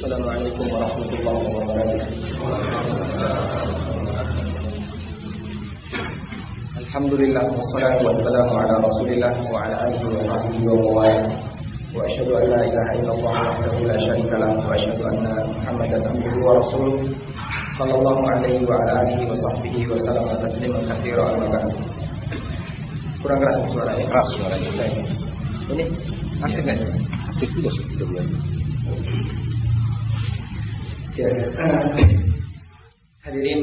Assalamualaikum warahmatullahi wabarakatuh. Alhamdulillah wassalatu wassalamu ala Rasulillah wa ala alihi wa sahbihi wa. Wa asyhadu an la ilaha illallah wahdahu la syarika lah wa asyhadu anna Muhammadan abduhu wa rasuluh sallallahu alaihi wa ala alihi wa sahbihi wa sallam tasliman katsiran amma ba'd. Kurang keras suaranya. Keras suaranya. Ini aktif kan? Aktif juga sudah mulai. Hadirin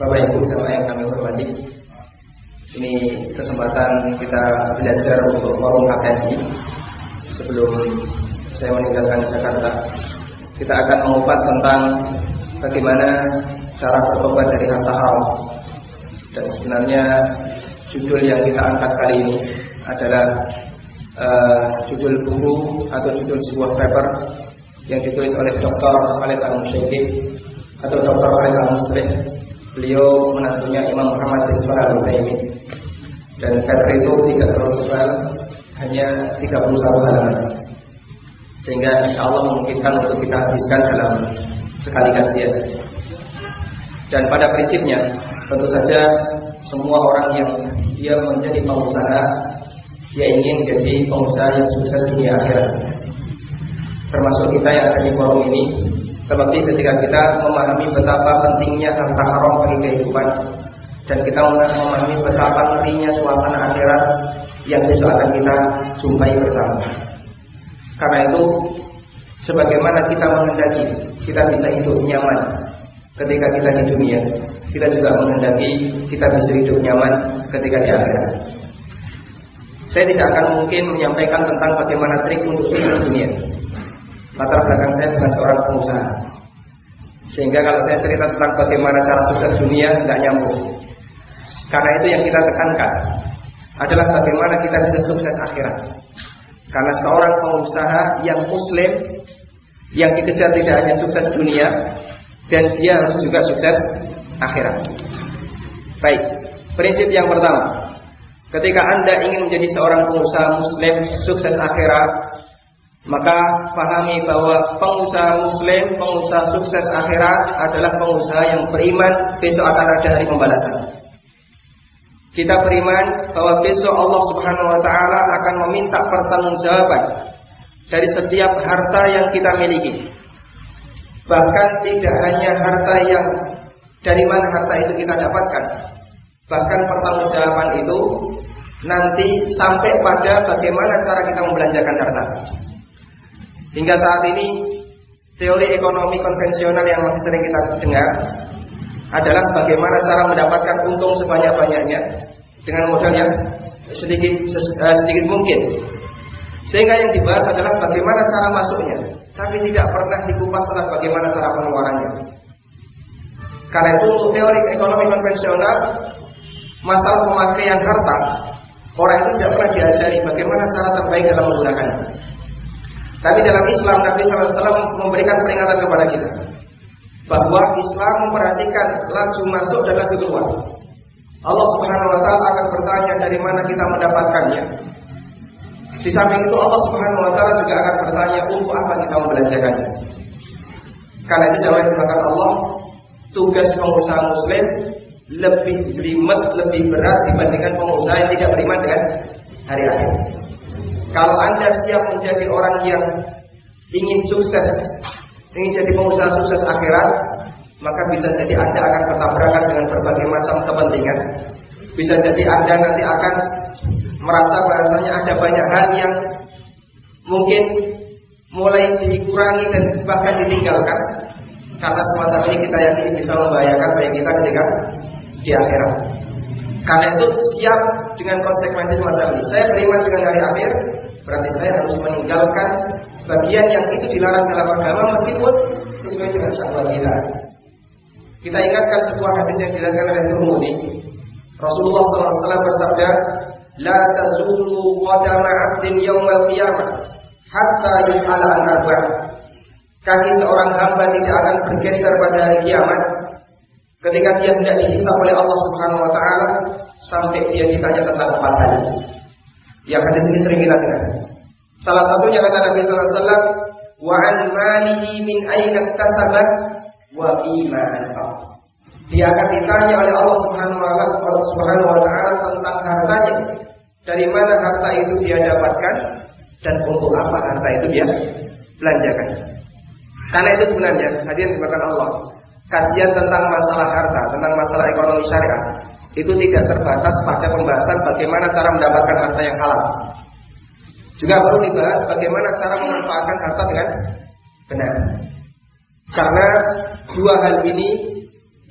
Bapak Ibu sama yang kami hormati. Ini kesempatan kita belajar untuk forum HKI sebelum saya meninggalkan Jakarta. Kita akan mengupas tentang bagaimana cara bertobat dari harta haram. Dan sebenarnya judul yang kita angkat kali ini adalah uh, judul buku atau judul sebuah paper yang ditulis oleh Dr. Khalid al atau Dr. Khalid al. Beliau menantunya Imam Muhammad bin Shalih al Utsaimin. Dan paper itu tidak terlalu tebal, hanya 31 halaman. Sehingga insya Allah memungkinkan untuk kita habiskan dalam sekali kajian. Dan pada prinsipnya, tentu saja semua orang yang dia menjadi pengusaha, dia ingin jadi pengusaha yang sukses dunia akhirat termasuk kita yang ada di forum ini terlebih ketika kita memahami betapa pentingnya harta haram bagi kehidupan dan kita memahami betapa ngerinya suasana akhirat yang besok akan kita jumpai bersama. Karena itu, sebagaimana kita menghendaki kita bisa hidup nyaman ketika kita di dunia, kita juga menghendaki kita bisa hidup nyaman ketika di akhirat. Saya tidak akan mungkin menyampaikan tentang bagaimana trik untuk sukses dunia latar belakang saya bukan seorang pengusaha. Sehingga kalau saya cerita tentang bagaimana cara sukses dunia nggak nyambung. Karena itu yang kita tekankan adalah bagaimana kita bisa sukses akhirat. Karena seorang pengusaha yang muslim yang dikejar tidak hanya sukses dunia dan dia harus juga sukses akhirat. Baik, prinsip yang pertama, ketika Anda ingin menjadi seorang pengusaha muslim sukses akhirat, maka pahami bahwa pengusaha muslim, pengusaha sukses akhirat adalah pengusaha yang beriman besok akan ada hari pembalasan. Kita beriman bahwa besok Allah Subhanahu wa taala akan meminta pertanggungjawaban dari setiap harta yang kita miliki. Bahkan tidak hanya harta yang dari mana harta itu kita dapatkan. Bahkan pertanggungjawaban itu nanti sampai pada bagaimana cara kita membelanjakan harta. Hingga saat ini teori ekonomi konvensional yang masih sering kita dengar adalah bagaimana cara mendapatkan untung sebanyak-banyaknya dengan modal yang sedikit uh, sedikit mungkin. Sehingga yang dibahas adalah bagaimana cara masuknya, tapi tidak pernah dikupas tentang bagaimana cara pengeluarannya. Karena itu untuk teori ekonomi konvensional, masalah pemakaian harta, orang itu tidak pernah diajari bagaimana cara terbaik dalam menggunakannya. Tapi dalam Islam Nabi SAW memberikan peringatan kepada kita bahwa Islam memperhatikan laju masuk dan laju keluar. Allah Subhanahu wa taala akan bertanya dari mana kita mendapatkannya. Di samping itu Allah Subhanahu wa taala juga akan bertanya untuk apa kita membelanjakannya. Karena itu jawab dikatakan Allah, tugas pengusaha muslim lebih jelimet, lebih berat dibandingkan pengusaha yang tidak beriman dengan hari akhir. Kalau Anda siap menjadi orang yang ingin sukses, ingin jadi pengusaha sukses akhirat, maka bisa jadi Anda akan bertabrakan dengan berbagai macam kepentingan. Bisa jadi Anda nanti akan merasa bahasanya ada banyak hal yang mungkin mulai dikurangi dan bahkan ditinggalkan karena semacam ini kita yakini bisa membahayakan bagi kita ketika di akhirat. Karena itu siap dengan konsekuensi semacam ini. Saya beriman dengan hari akhir, berarti saya harus meninggalkan bagian yang itu dilarang dalam agama meskipun sesuai dengan syahwat kita. Kita ingatkan sebuah hadis yang diriwayatkan oleh Tirmidzi. Rasulullah SAW bersabda, "La tazulu qadama 'abdin yaumal qiyamah hatta yus'ala an arba'ah." Kaki seorang hamba tidak akan bergeser pada hari kiamat ketika dia hendak dihisab oleh Allah Subhanahu wa taala sampai dia ditanya tentang empat hal. Yang hadis ini sering kita dengar. Salah satunya kata Nabi sallallahu alaihi wasallam, wa an malihi min aina iktasabat wa fima anfaq. Dia akan ditanya oleh Allah Subhanahu wa taala tentang hartanya. Dari mana harta itu dia dapatkan dan untuk apa harta itu dia belanjakan. Karena itu sebenarnya hadirin dimakan Allah. Kajian tentang masalah harta, tentang masalah ekonomi syariah itu tidak terbatas pada pembahasan bagaimana cara mendapatkan harta yang halal. Juga perlu dibahas bagaimana cara memanfaatkan harta dengan benar. Karena dua hal ini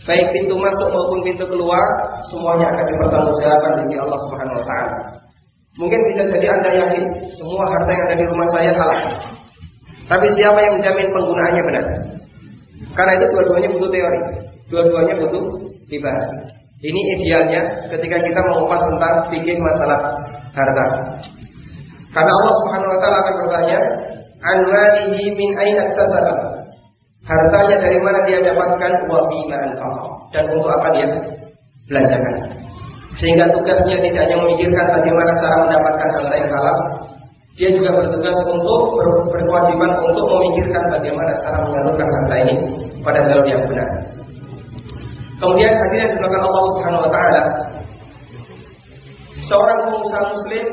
baik pintu masuk maupun pintu keluar semuanya akan dipertanggungjawabkan di sisi Allah Subhanahu wa taala. Mungkin bisa jadi Anda yakin semua harta yang ada di rumah saya halal. Tapi siapa yang menjamin penggunaannya benar? Karena itu dua-duanya butuh teori, dua-duanya butuh dibahas. Ini idealnya ketika kita mengupas tentang bikin masalah harta. Karena Allah Subhanahu wa taala akan bertanya, "An min aina Hartanya dari mana dia dapatkan wa bima dan untuk apa dia belanjakan. Sehingga tugasnya tidak hanya memikirkan bagaimana cara mendapatkan harta yang halal, dia juga bertugas untuk ber, berkewajiban untuk memikirkan bagaimana cara menyalurkan harta ini pada jalur yang benar. Kemudian hadirin dilakukan Allah Subhanahu wa taala seorang pengusaha muslim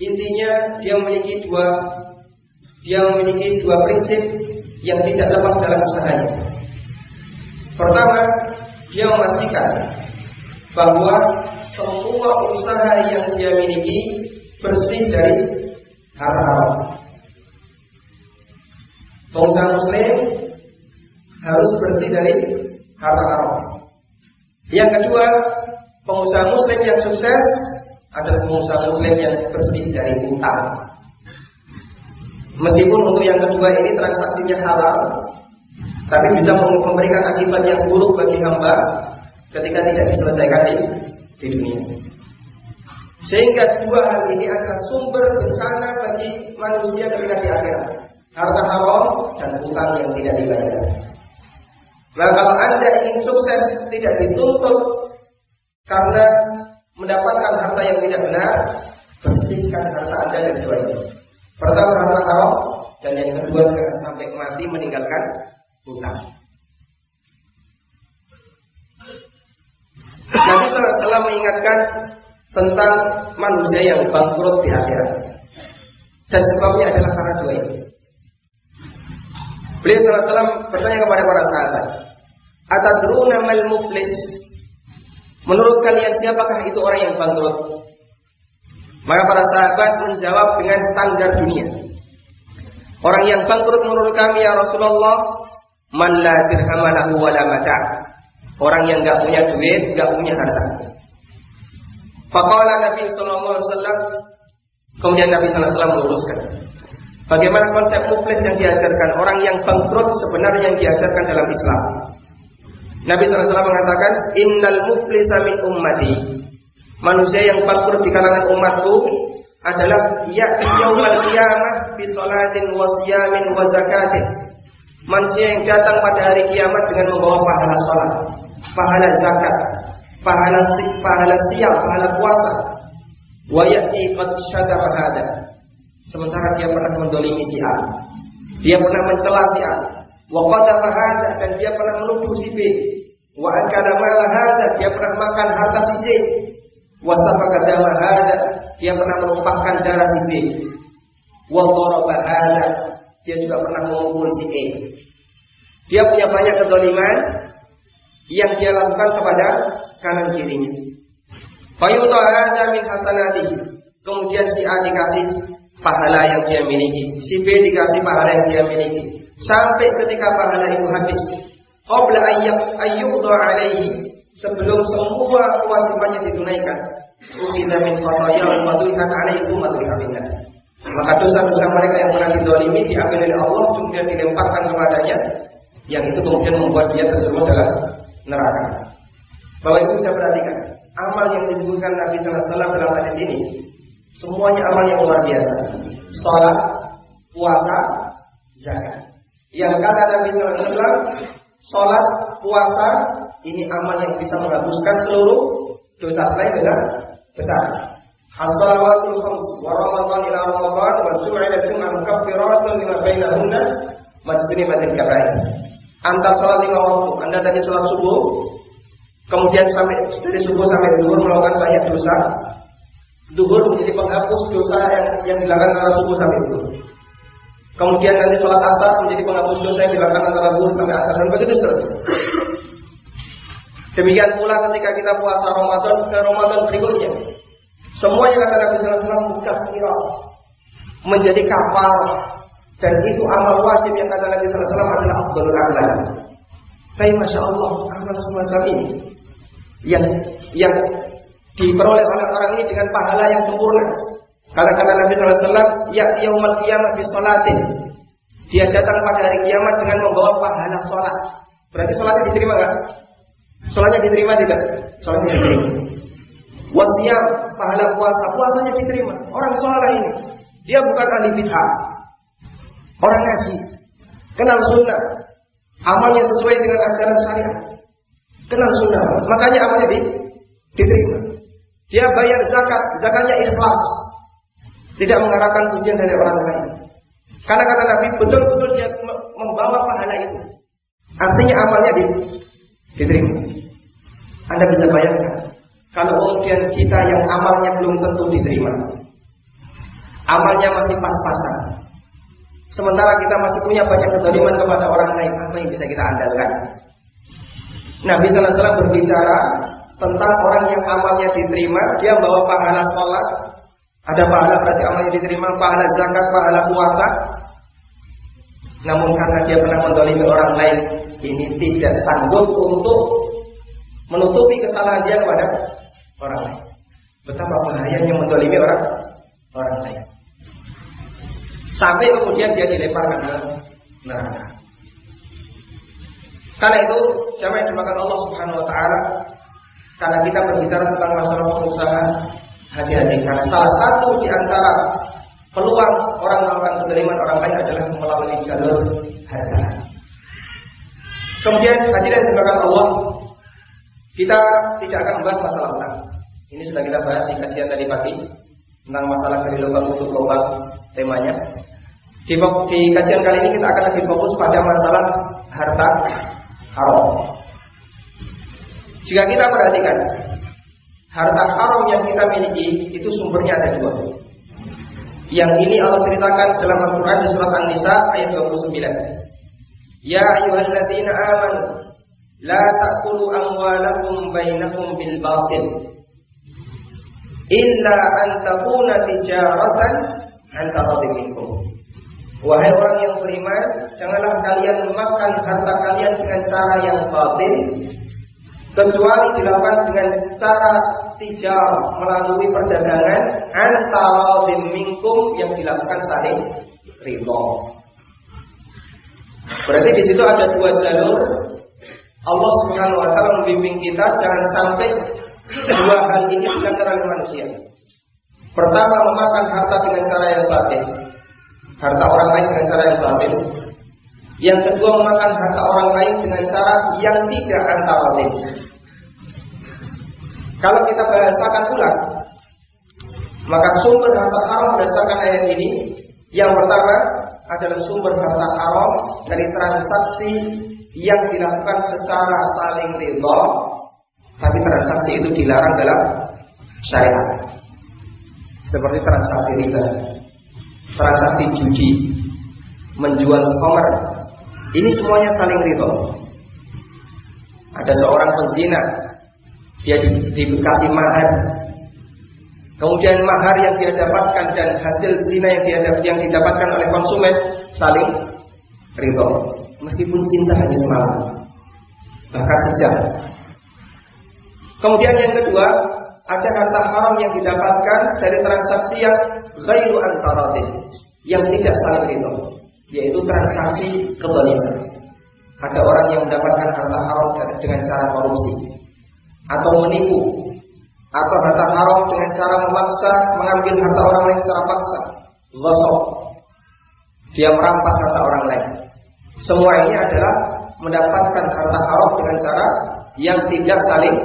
intinya dia memiliki dua dia memiliki dua prinsip yang tidak lepas dalam usahanya. Pertama, dia memastikan bahwa semua usaha yang dia miliki bersih dari haram. Pengusaha muslim harus bersih dari haram. Yang kedua, pengusaha muslim yang sukses adalah pengusaha muslim yang bersih dari utang. Meskipun untuk yang kedua ini transaksinya halal, tapi bisa memberikan akibat yang buruk bagi hamba ketika tidak diselesaikan di, di dunia. Sehingga dua hal ini adalah sumber bencana bagi manusia ketika di akhirat. Harta haram dan utang yang tidak dibayar. Nah kalau anda ingin sukses tidak dituntut karena mendapatkan harta yang tidak benar, bersihkan harta anda dari dua ini. Pertama harta haram dan yang kedua jangan sampai mati meninggalkan hutang. Nabi SAW mengingatkan tentang manusia yang bangkrut di akhirat. Dan sebabnya adalah karena dua ini. Beliau SAW bertanya kepada para sahabat, Atadruna mal muflis? Menurut kalian siapakah itu orang yang bangkrut? Maka para sahabat menjawab dengan standar dunia. Orang yang bangkrut menurut kami ya Rasulullah, man la dirhamalahu wa la mata. Orang yang enggak punya duit, enggak punya harta. Faqala Nabi sallallahu alaihi wasallam kemudian Nabi sallallahu alaihi wasallam meluruskan bagaimana konsep muflis yang diajarkan orang yang bangkrut sebenarnya yang diajarkan dalam Islam. Nabi SAW mengatakan, Innal muflisa min ummati manusia yang bangkrut di kalangan umatku adalah ya yaumal qiyamah bi salatin wa siyamin wa zakatin. Manusia yang datang pada hari kiamat dengan membawa pahala salat, pahala zakat, pahala pahala siam, pahala puasa. Wa ya'ti qad syadara hada. Sementara dia pernah mendolimi si A. Dia pernah mencela si A. Wa qadafa hada dan dia pernah menuduh si B. Wa akala mala hada, dia pernah makan harta si J Wasafaka dama hada, dia pernah menumpahkan darah si B. Wa hada, dia juga pernah memukul si E. Dia punya banyak kedoliman yang dia lakukan kepada kanan kirinya. Fayuta hada min hasanati. Kemudian si A dikasih pahala yang dia miliki. Si B dikasih pahala yang dia miliki. Sampai ketika pahala itu habis. Qabla ayyuqda alaihi sebelum semua kewajibannya ditunaikan. Ukhidha min khataya madurihat alaihi madurihatillah. Maka dosa-dosa mereka yang pernah didolimi diambil oleh Allah kemudian dilemparkan kepadanya yang itu kemudian membuat dia terjerumus dalam neraka. Bahwa itu bisa perhatikan amal yang disebutkan Nabi Sallallahu Alaihi Wasallam dalam hadis ini semuanya amal yang luar biasa. Salat, puasa, zakat. Yang kata Nabi Sallallahu Alaihi Wasallam, salat, puasa, ini amal yang bisa menghapuskan seluruh dosa selain dengan besar. As-salawatul khams wa Ramadan ila Ramadan wa Jum'ah ila Jum'ah mukaffiratun lima bainahunna majtunibatil kabair. Antar salat lima waktu, Anda tadi salat subuh, kemudian sampai dari subuh sampai zuhur melakukan banyak dosa. Zuhur menjadi penghapus dosa yang, yang dilakukan antara subuh sampai zuhur. Kemudian nanti sholat asar menjadi penghapus dosa yang dilakukan antara zuhur sampai asar dan begitu seterusnya. Demikian pula ketika kita puasa Ramadan ke Ramadan berikutnya. Semua yang kata Nabi Sallallahu Alaihi Wasallam menjadi kapal dan itu amal wajib yang kata Nabi Sallallahu Alaihi Wasallam adalah abdul amal. Tapi masya Allah amal semacam ini yang yang diperoleh oleh orang ini dengan pahala yang sempurna. Karena kata Nabi Wasallam, ya yaumal kiamat bi salatin. Dia datang pada hari kiamat dengan membawa pahala sholat. Berarti sholatnya diterima nggak? Sholatnya diterima tidak? Sholatnya diterima. Wasiam, pahala puasa, puasanya diterima. Orang sholat ini, dia bukan ahli bid'ah. Orang ngaji, kenal sunnah, amalnya sesuai dengan ajaran syariat. Kenal sunnah, makanya amalnya di, diterima. Dia bayar zakat, zakatnya ikhlas. Tidak mengharapkan pujian dari orang lain. Karena kata Nabi, betul-betul dia membawa pahala itu. Artinya amalnya di, diterima. Anda bisa bayangkan kalau kemudian kita yang amalnya belum tentu diterima. Amalnya masih pas-pasan. Sementara kita masih punya banyak kedoliman kepada orang lain, apa yang bisa kita andalkan? Nabi Wasallam berbicara tentang orang yang amalnya diterima, dia bawa pahala sholat, ada pahala berarti amalnya diterima, pahala zakat, pahala puasa. Namun karena dia pernah mendolimi orang lain, ini tidak sanggup untuk menutupi kesalahan dia kepada orang lain. Betapa bahayanya mendolimi orang orang lain. Sampai kemudian dia dilemparkan ke neraka. Karena itu jamaah yang dimakan Allah Subhanahu Wa Taala, karena kita berbicara tentang masalah pengusaha, hati-hati karena salah satu di antara peluang orang melakukan kedoliman orang lain adalah melalui jalur harta. Kemudian hadirin dimakan Allah, kita tidak akan membahas masalah utang. Ini sudah kita bahas di kajian tadi pagi tentang masalah kehidupan untuk korban temanya. Di kajian kali ini kita akan lebih fokus pada masalah harta haram. Jika kita perhatikan harta haram yang kita miliki itu sumbernya ada dua. Yang ini Allah ceritakan dalam Al-Quran di surat An-Nisa ayat 29. Ya ayyuhalladzina amanu La ta'kulu amwalakum bainakum bil batil illa an takuna tijaratan an minkum. Wahai orang yang beriman, janganlah kalian makan harta kalian dengan cara yang batil kecuali dilakukan dengan cara tijar melalui perdagangan antara minkum yang dilakukan saling ridho. Berarti di situ ada dua jalur Allah Subhanahu wa taala membimbing kita jangan sampai dua hal ini oleh manusia. Pertama memakan harta dengan cara yang batin. Harta orang lain dengan cara yang batin. Yang kedua memakan harta orang lain dengan cara yang tidak antara Kalau kita bahasakan ulang, maka sumber harta haram berdasarkan ayat ini yang pertama adalah sumber harta haram dari transaksi yang dilakukan secara saling ridho, tapi transaksi itu dilarang dalam syariat. Seperti transaksi riba, transaksi judi, menjual komer, ini semuanya saling ridho. Ada seorang pezina, dia di, mahar, kemudian mahar yang dia dapatkan dan hasil zina yang dia yang didapatkan oleh konsumen saling ridho meskipun cinta hanya semalam, bahkan sejam. Kemudian yang kedua, ada harta haram yang didapatkan dari transaksi yang ghairu antaratin, yang tidak saling ridho, yaitu transaksi kebalikan. Ada orang yang mendapatkan harta haram dengan cara korupsi atau menipu atau harta haram dengan cara memaksa mengambil harta orang lain secara paksa. Ghasab. Dia merampas harta orang lain. Semua ini adalah mendapatkan harta haram dengan cara yang tidak saling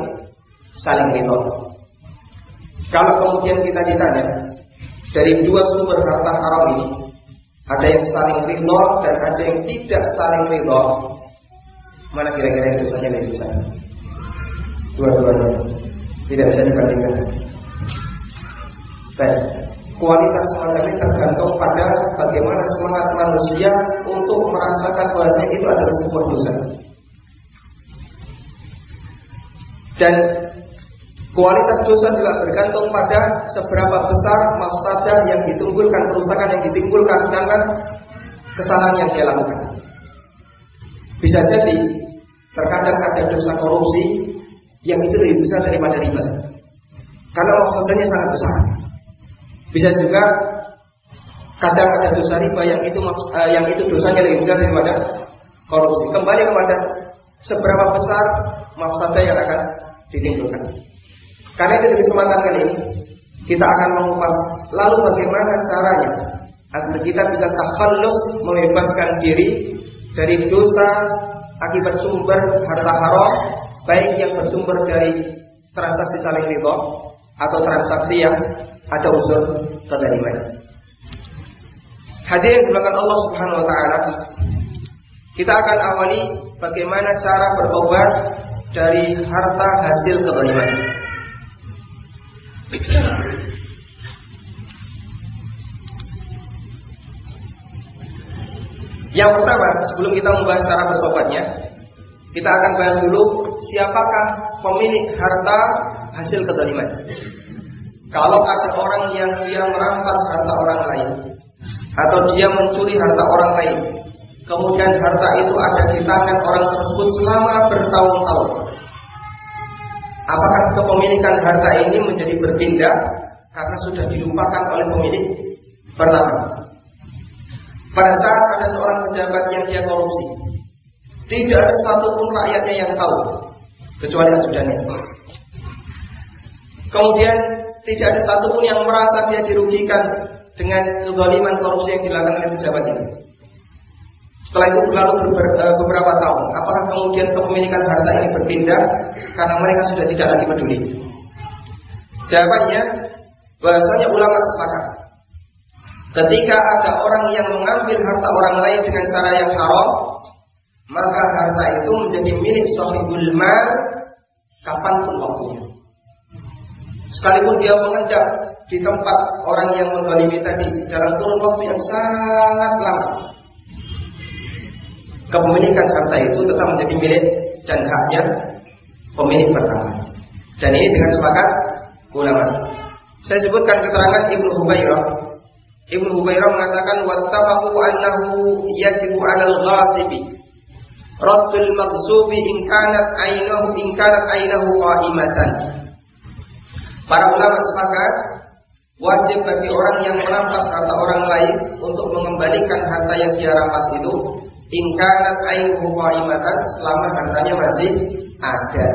saling ridho. Kalau kemudian kita ditanya dari dua sumber harta haram ini, ada yang saling ridho dan ada yang tidak saling ridho, mana kira-kira yang dosanya lebih besar? Dua-duanya tidak bisa dibandingkan. Baik, kualitas semacam ini tergantung pada bagaimana semangat manusia untuk merasakan bahwasanya itu adalah sebuah dosa. Dan kualitas dosa juga bergantung pada seberapa besar mafsadah yang ditimbulkan, kerusakan yang ditimbulkan karena kesalahan yang dia lakukan. Bisa jadi terkadang ada dosa korupsi yang itu lebih besar daripada riba. Karena mafsadahnya sangat besar. Bisa juga kadang ada dosa riba yang itu uh, yang itu dosanya lebih besar daripada korupsi. Kembali kepada seberapa besar mafsadah yang akan ditimbulkan. Karena itu di kesempatan kali ini kita akan mengupas lalu bagaimana caranya agar kita bisa takhallus membebaskan diri dari dosa akibat sumber harta haram baik yang bersumber dari transaksi saling ridho atau transaksi yang ada unsur kezaliman. Hadirin belakang Allah Subhanahu wa taala, kita akan awali bagaimana cara bertobat dari harta hasil kezaliman. Yang pertama, sebelum kita membahas cara bertobatnya, kita akan bahas dulu siapakah pemilik harta hasil kezaliman. Kalau ada orang yang dia merampas harta orang lain atau dia mencuri harta orang lain, kemudian harta itu ada di tangan orang tersebut selama bertahun-tahun. Apakah kepemilikan harta ini menjadi berpindah karena sudah dilupakan oleh pemilik pertama? Pada saat ada seorang pejabat yang dia korupsi, tidak ada satupun rakyatnya yang tahu kecuali ajudannya. Kemudian tidak ada satupun yang merasa dia dirugikan dengan kezaliman korupsi yang dilakukan oleh pejabat ini. Setelah itu berlalu eh, beberapa tahun, apakah kemudian kepemilikan harta ini berpindah karena mereka sudah tidak lagi peduli? Jawabannya, bahasanya ulama sepakat. Ketika ada orang yang mengambil harta orang lain dengan cara yang haram, maka harta itu menjadi milik sahibul mal kapan pun waktunya. Sekalipun dia mengendap di tempat orang yang menzalimi tadi dalam kurun waktu yang sangat lama. Kepemilikan harta itu tetap menjadi milik dan haknya pemilik pertama. Dan ini dengan sepakat ulama. Saya sebutkan keterangan Ibnu Hubairah. Ibnu Hubairah mengatakan wattafaqu annahu yajibu 'alal ghasibi raddul maghsubi in kanat ainahu in kanat ainahu qa'imatan. Para ulama sepakat wajib bagi orang yang merampas harta orang lain untuk mengembalikan harta yang dia rampas itu in kanat ainuhu qa'imatan selama hartanya masih ada.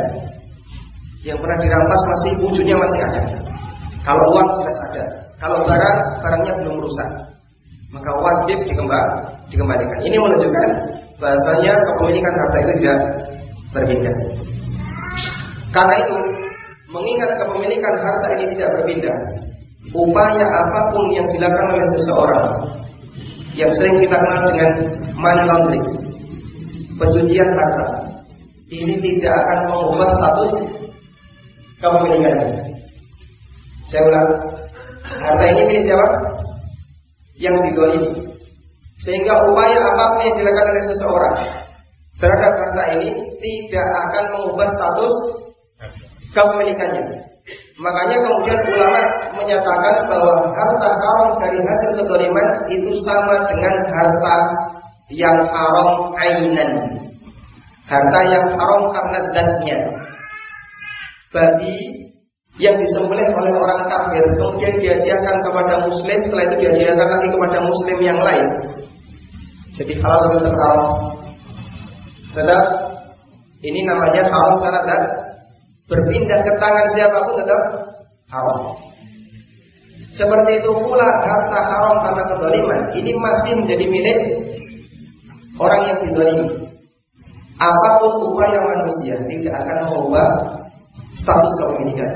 Yang pernah dirampas masih wujudnya masih ada. Kalau uang jelas ada. Kalau barang barangnya belum rusak, maka wajib dikembalikan. Ini menunjukkan bahasanya kepemilikan harta itu tidak berpindah. Karena itu, mengingat kepemilikan harta ini tidak berpindah, upaya apa pun yang dilakukan oleh seseorang yang sering kita kenal dengan money laundering, pencucian harta, ini tidak akan mengubah status kepemilikan. Saya ulang, harta ini milik siapa? Yang didolimi. Sehingga upaya apa pun yang dilakukan oleh seseorang terhadap harta ini tidak akan mengubah status kepemilikannya. Makanya kemudian ulama menyatakan bahwa harta haram dari hasil kedoliman itu sama dengan harta yang haram ainan. Harta yang haram karena zatnya. Bagi yang disembelih oleh orang kafir kemudian diajarkan kepada muslim setelah itu diajarkan lagi kepada muslim yang lain jadi halal tetap haram. Tetap ini namanya haram karena dan berpindah ke tangan siapa pun tetap haram. Seperti itu pula harta haram karena kedoliman ini masih menjadi milik orang yang didolimi. Apa pun upaya manusia tidak akan mengubah status kepemilikan.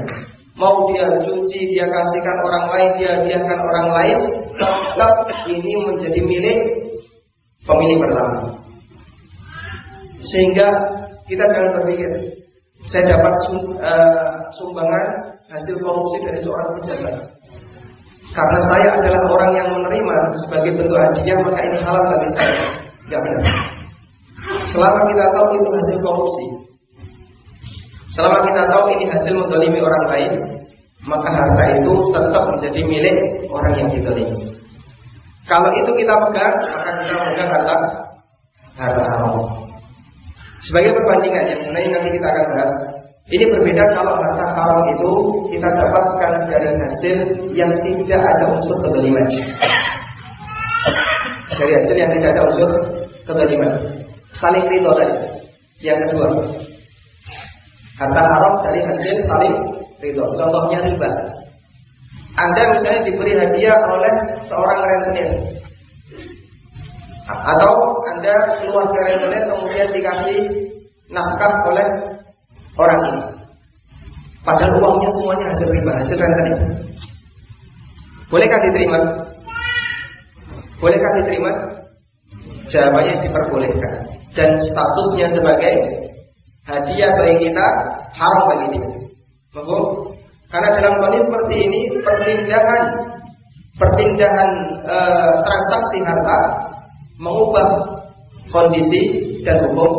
mau dia cuci, dia kasihkan orang lain, dia hadiahkan orang lain, tetap ini menjadi milik pemilik pertama. Sehingga kita jangan berpikir, saya dapat uh, sumbangan hasil korupsi dari seorang pejabat. Karena saya adalah orang yang menerima sebagai bentuk hadiah, maka ini halal bagi saya. Tidak benar. Selama kita tahu itu hasil korupsi, Selama kita tahu ini hasil mendolimi orang lain, maka harta itu tetap menjadi milik orang yang didolimi. Kalau itu kita pegang, maka kita pegang harta harta haram. Sebagai perbandingan yang sebenarnya nanti kita akan bahas. Ini berbeda kalau harta haram itu kita dapatkan dari hasil yang tidak ada unsur kedoliman. Dari hasil yang tidak ada unsur kedoliman. Saling ridho tadi. Yang kedua, Harta haram dari hasil saling ridho. Contohnya riba. Anda misalnya diberi hadiah oleh seorang rentenir. Atau Anda keluar dari rentenir kemudian dikasih nafkah oleh orang ini. Padahal uangnya semuanya hasil riba, hasil rentenir. Bolehkah diterima? Bolehkah diterima? Jawabannya diperbolehkan. Dan statusnya sebagai hadiah bagi kita haram bagi dia. Mahfum? Karena dalam kondisi seperti ini perpindahan perpindahan e, transaksi harta mengubah kondisi dan hukum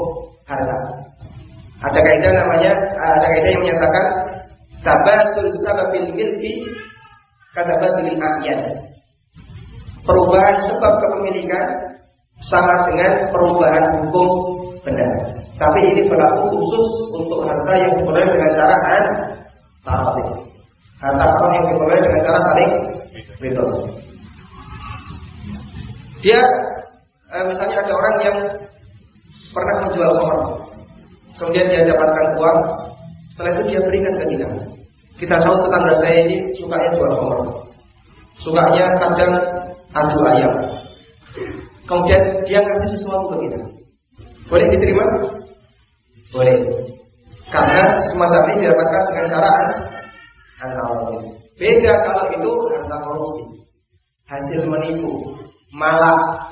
harta. Ada kaidah namanya ada kaidah yang menyatakan tabatul sababil milki katabatul a'yan. Perubahan sebab kepemilikan sama dengan perubahan hukum benda. Tapi ini berlaku khusus untuk harta yang diperoleh dengan cara an tarafik. Harta haram yang diperoleh dengan cara saling betul. Dia eh, misalnya ada orang yang pernah menjual khamr. Kemudian dia dapatkan uang, setelah itu dia berikan ke kita. Kita tahu tetangga saya ini sukanya jual khamr. Sukanya kadang adu ayam. Kemudian dia kasih sesuatu ke kita. Boleh diterima? Boleh. Karena semacam ini didapatkan dengan cara antara Beda kalau itu harta korupsi, hasil menipu, malah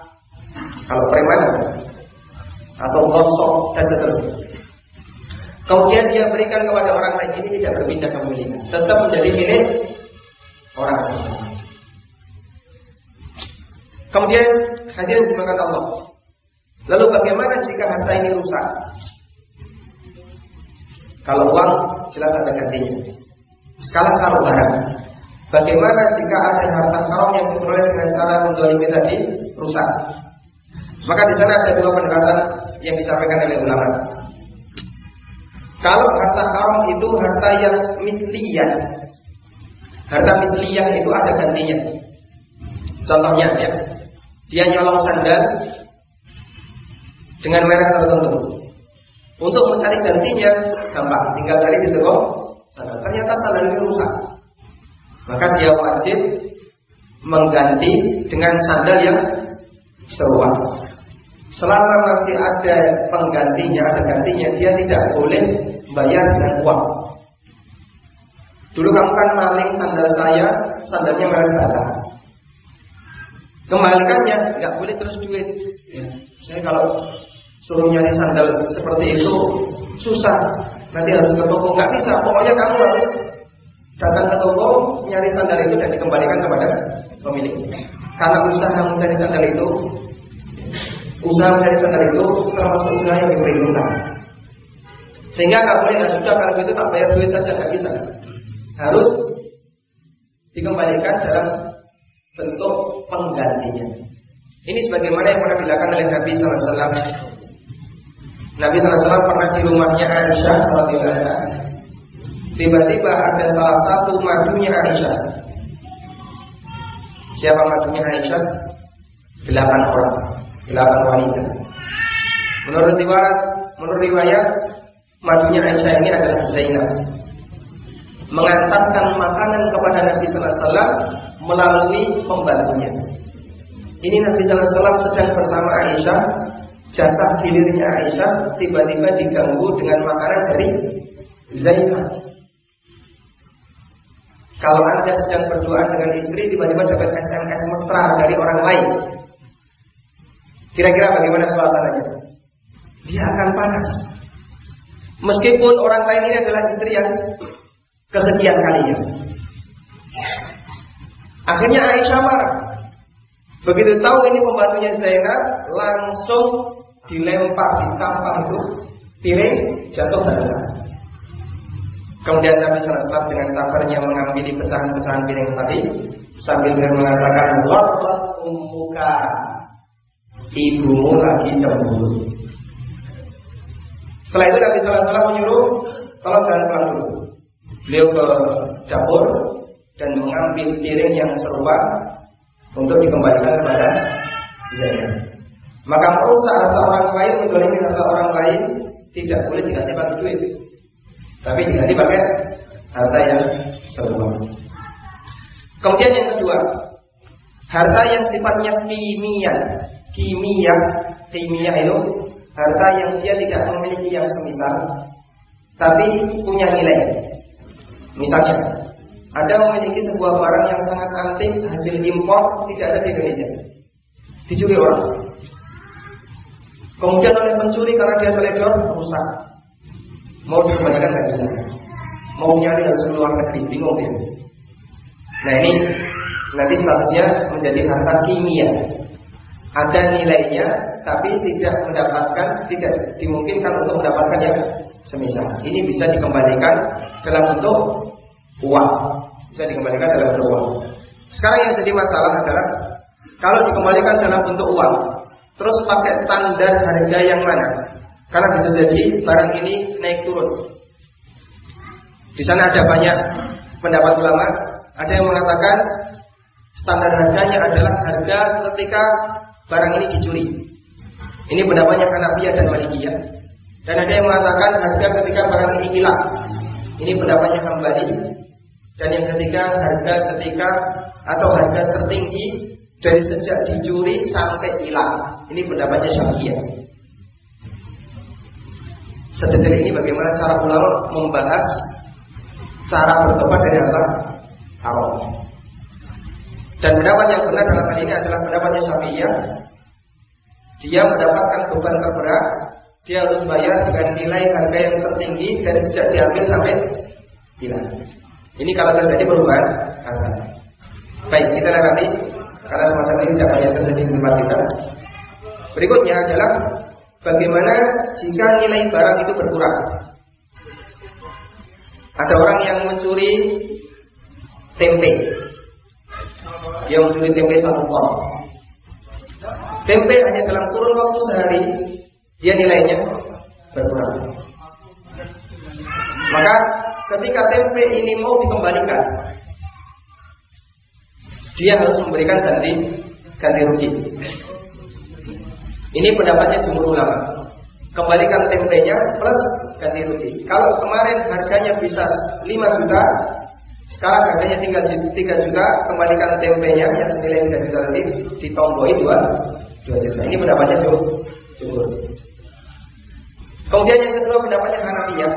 kalau preman atau gosok dan seterusnya. Kemudian dia berikan kepada orang lain ini tidak berpindah kepemilikan, tetap menjadi milik orang lain. Kemudian hadir dimakan Allah. Lalu bagaimana jika harta ini rusak? Kalau uang jelas ada gantinya. Sekarang kalau barang, bagaimana jika ada harta haram yang diperoleh dengan cara mendolimi tadi rusak? Maka di sana ada dua pendekatan yang disampaikan oleh ulama. Kalau harta haram itu harta yang misliyah, harta misliyah itu ada gantinya. Contohnya ya, dia nyolong sandal dengan merek tertentu. Untuk mencari gantinya gampang, tinggal cari di toko sandal. Ternyata sandal ini rusak. Maka dia wajib mengganti dengan sandal yang serupa. Selama masih ada penggantinya, ada gantinya, dia tidak boleh bayar dengan uang. Dulu kamu kan maling sandal saya, sandalnya merek Bata. Kembalikannya, nggak boleh terus duit. Ya. Saya kalau suruh nyari sandal seperti itu susah. Nanti harus ke toko nggak bisa. Pokoknya kamu harus datang ke toko nyari sandal itu dan dikembalikan kepada pemilik. Karena usaha mencari sandal itu, usaha mencari sandal itu termasuk usaha yang diperhitungkan. Sehingga nggak boleh nggak sudah kalau itu tak bayar duit saja nggak bisa. Harus dikembalikan dalam bentuk penggantinya. Ini sebagaimana yang pernah dilakukan oleh Nabi SAW Nabi SAW pernah di rumahnya Aisyah radhiyallahu. Tiba-tiba ada salah satu madunya Aisyah. Siapa madunya Aisyah? Delapan orang, delapan wanita. Menurut riwayat, menurut riwayat madunya Aisyah ini adalah Zainab. Mengantarkan makanan kepada Nabi SAW melalui pembantunya. Ini Nabi SAW sedang bersama Aisyah jatah gilirnya Aisyah tiba-tiba diganggu dengan makanan dari Zainab. Kalau Anda sedang berdoa dengan istri, tiba-tiba dapat SMS mesra dari orang lain. Kira-kira bagaimana suasananya? Dia akan panas. Meskipun orang lain ini adalah istri yang kesekian kalinya. Akhirnya Aisyah marah. Begitu tahu ini pembantunya Zainab, langsung dilempar, ditampar itu piring jatuh dari Kemudian Nabi SAW dengan sabarnya mengambil pecahan-pecahan piring tadi sambil mengatakan Warbat ummuka Ibumu lagi cemburu. Setelah itu Nabi SAW menyuruh Tolong jangan pulang dulu. Beliau ke dapur Dan mengambil piring yang serupa Untuk dikembalikan kepada Zainab Maka merusak harta orang lain Mendolimi harta orang lain Tidak boleh dikasih bagi duit tapi diganti pakai harta yang serupa. Kemudian yang kedua, harta yang sifatnya kimia, kimia, kimia itu harta yang dia tidak memiliki yang semisal, tapi punya nilai. Misalnya, ada memiliki sebuah barang yang sangat antik, hasil impor tidak ada di Indonesia, dicuri orang. Kemudian oleh pencuri karena dia teledor rusak. Mau dikembalikan nggak bisa. Mau nyari harus keluar negeri, bingung dia. Nah ini nanti statusnya menjadi harta kimia. Ada nilainya, tapi tidak mendapatkan, tidak dimungkinkan untuk mendapatkan yang semisal. Ini bisa dikembalikan dalam bentuk uang. Bisa dikembalikan dalam bentuk uang. Sekarang yang jadi masalah adalah kalau dikembalikan dalam bentuk uang, terus pakai standar harga yang mana? Karena bisa jadi barang ini naik turun. Di sana ada banyak pendapat ulama. Ada yang mengatakan standar harganya adalah harga ketika barang ini dicuri. Ini pendapatnya Hanafiyah dan Malikiyah. Dan ada yang mengatakan harga ketika barang ini hilang. Ini pendapatnya kembali. Dan yang ketiga harga ketika atau harga tertinggi dari sejak dicuri sampai hilang. Ini pendapatnya Syafi'iyah. Sedetail ini bagaimana cara ulama membahas cara bertobat dari harta haram. Dan pendapat yang benar dalam hal ini adalah pendapatnya Syafi'iyah. Dia mendapatkan beban terberat, dia harus bayar dengan nilai harga yang tertinggi dari sejak diambil sampai hilang. Ini kalau terjadi perubahan. Baik, kita lihat nanti karena semacam ini tidak banyak terjadi di tempat kita. Berikutnya adalah Bagaimana jika nilai barang itu berkurang? Ada orang yang mencuri tempe. Dia mencuri tempe satu pot. Tempe hanya dalam kurun waktu sehari, dia nilainya berkurang. Maka ketika tempe ini mau dikembalikan, dia harus memberikan ganti ganti rugi. Ini pendapatnya jumhur ulama. Kembalikan tempenya plus ganti rugi. Kalau kemarin harganya bisa 5 juta, sekarang harganya tinggal 3 juta, kembalikan tempenya yang senilai 3 juta tadi ditomboi 2, 2 juta. Ini pendapatnya jumhur. Kemudian yang kedua pendapatnya Hanafiyah.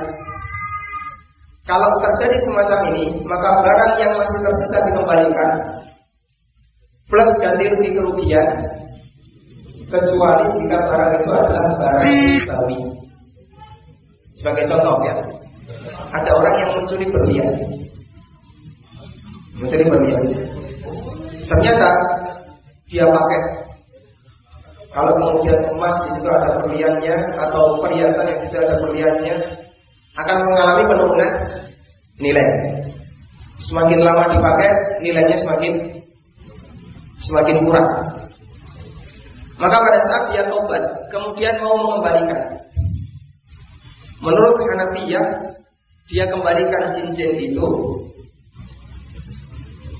Kalau terjadi semacam ini, maka barang yang masih tersisa dikembalikan plus ganti rugi kerugian kecuali jika barang itu adalah barang ribawi. Sebagai contoh ya, ada orang yang mencuri berlian, mencuri berlian. Ternyata dia pakai. Kalau kemudian emas di situ ada berliannya atau perhiasan yang tidak ada berliannya akan mengalami penurunan nilai. Semakin lama dipakai, nilainya semakin semakin kurang. Maka pada saat dia tobat, kemudian mau mengembalikan. Menurut Hanafiyah, dia kembalikan cincin itu,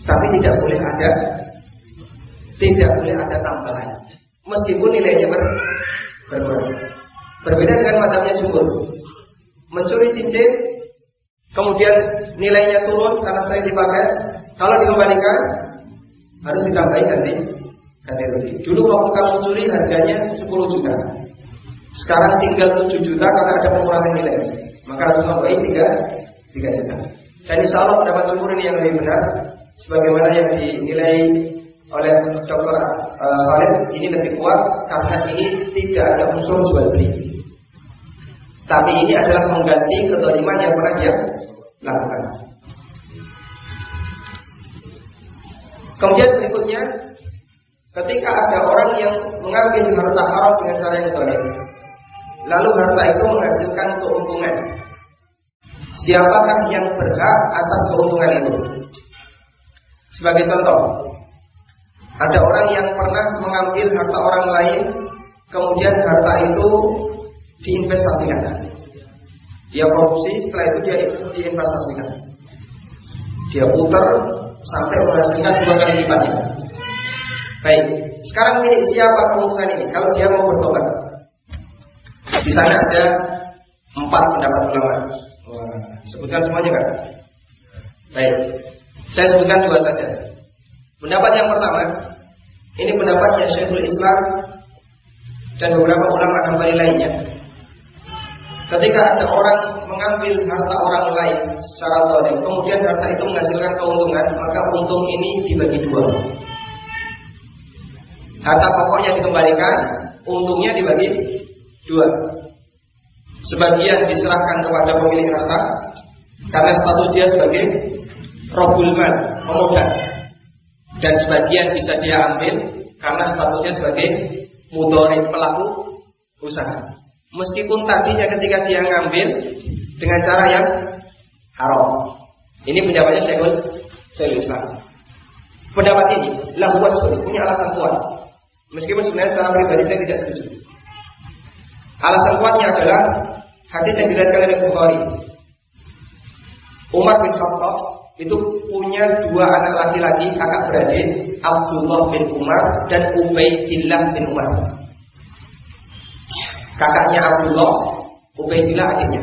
tapi tidak boleh ada, tidak boleh ada tambahan, meskipun nilainya ber, berbeda. Berbeda dengan matanya jumhur. Mencuri cincin, kemudian nilainya turun karena saya dipakai, kalau dikembalikan harus ditambahin ganti ganti rugi. Dulu waktu kamu curi harganya 10 juta. Sekarang tinggal 7 juta karena ada pengurangan nilai. Maka harus nambahin 3, 3 juta. Dan insya Allah jumhur ini yang lebih benar, sebagaimana yang dinilai oleh Dr. Uh, Khalid ini lebih kuat karena ini tidak ada unsur jual beli. Tapi ini adalah mengganti kedoliman yang pernah dia lakukan. Kemudian berikutnya, ketika ada orang yang mengambil harta haram dengan cara yang dolim, lalu harta itu menghasilkan keuntungan. Siapakah yang berhak atas keuntungan itu? Sebagai contoh, ada orang yang pernah mengambil harta orang lain, kemudian harta itu diinvestasikan. Dia korupsi, setelah itu dia diinvestasikan. Dia putar sampai menghasilkan dua kali lipatnya. Baik, sekarang milik siapa keuntungan ini? Kalau dia mau bertobat, di sana ada empat pendapat ulama. sebutkan semuanya kan? Baik, saya sebutkan dua saja. Pendapat yang pertama, ini pendapatnya Syekhul Islam dan beberapa ulama Hambali lainnya. Ketika ada orang mengambil harta orang lain secara zalim, kemudian harta itu menghasilkan keuntungan, maka untung ini dibagi dua. Harta pokoknya dikembalikan, untungnya dibagi dua. Sebagian diserahkan kepada pemilik harta karena status dia sebagai robulman, pemodal. Dan sebagian bisa dia ambil karena statusnya sebagai mudorin pelaku usaha. Meskipun tadinya ketika dia ngambil dengan cara yang haram. Ini pendapatnya Syekhul Syekhul Islam. Pendapat ini lakukan punya alasan kuat. Meskipun sebenarnya secara pribadi saya tidak setuju. Alasan kuatnya adalah hadis yang diriwayatkan oleh Bukhari. Umar bin Khattab itu punya dua anak laki-laki kakak beradik Abdullah bin Umar dan Ubaidillah bin Umar kakaknya Abdullah, Ubaidillah adiknya.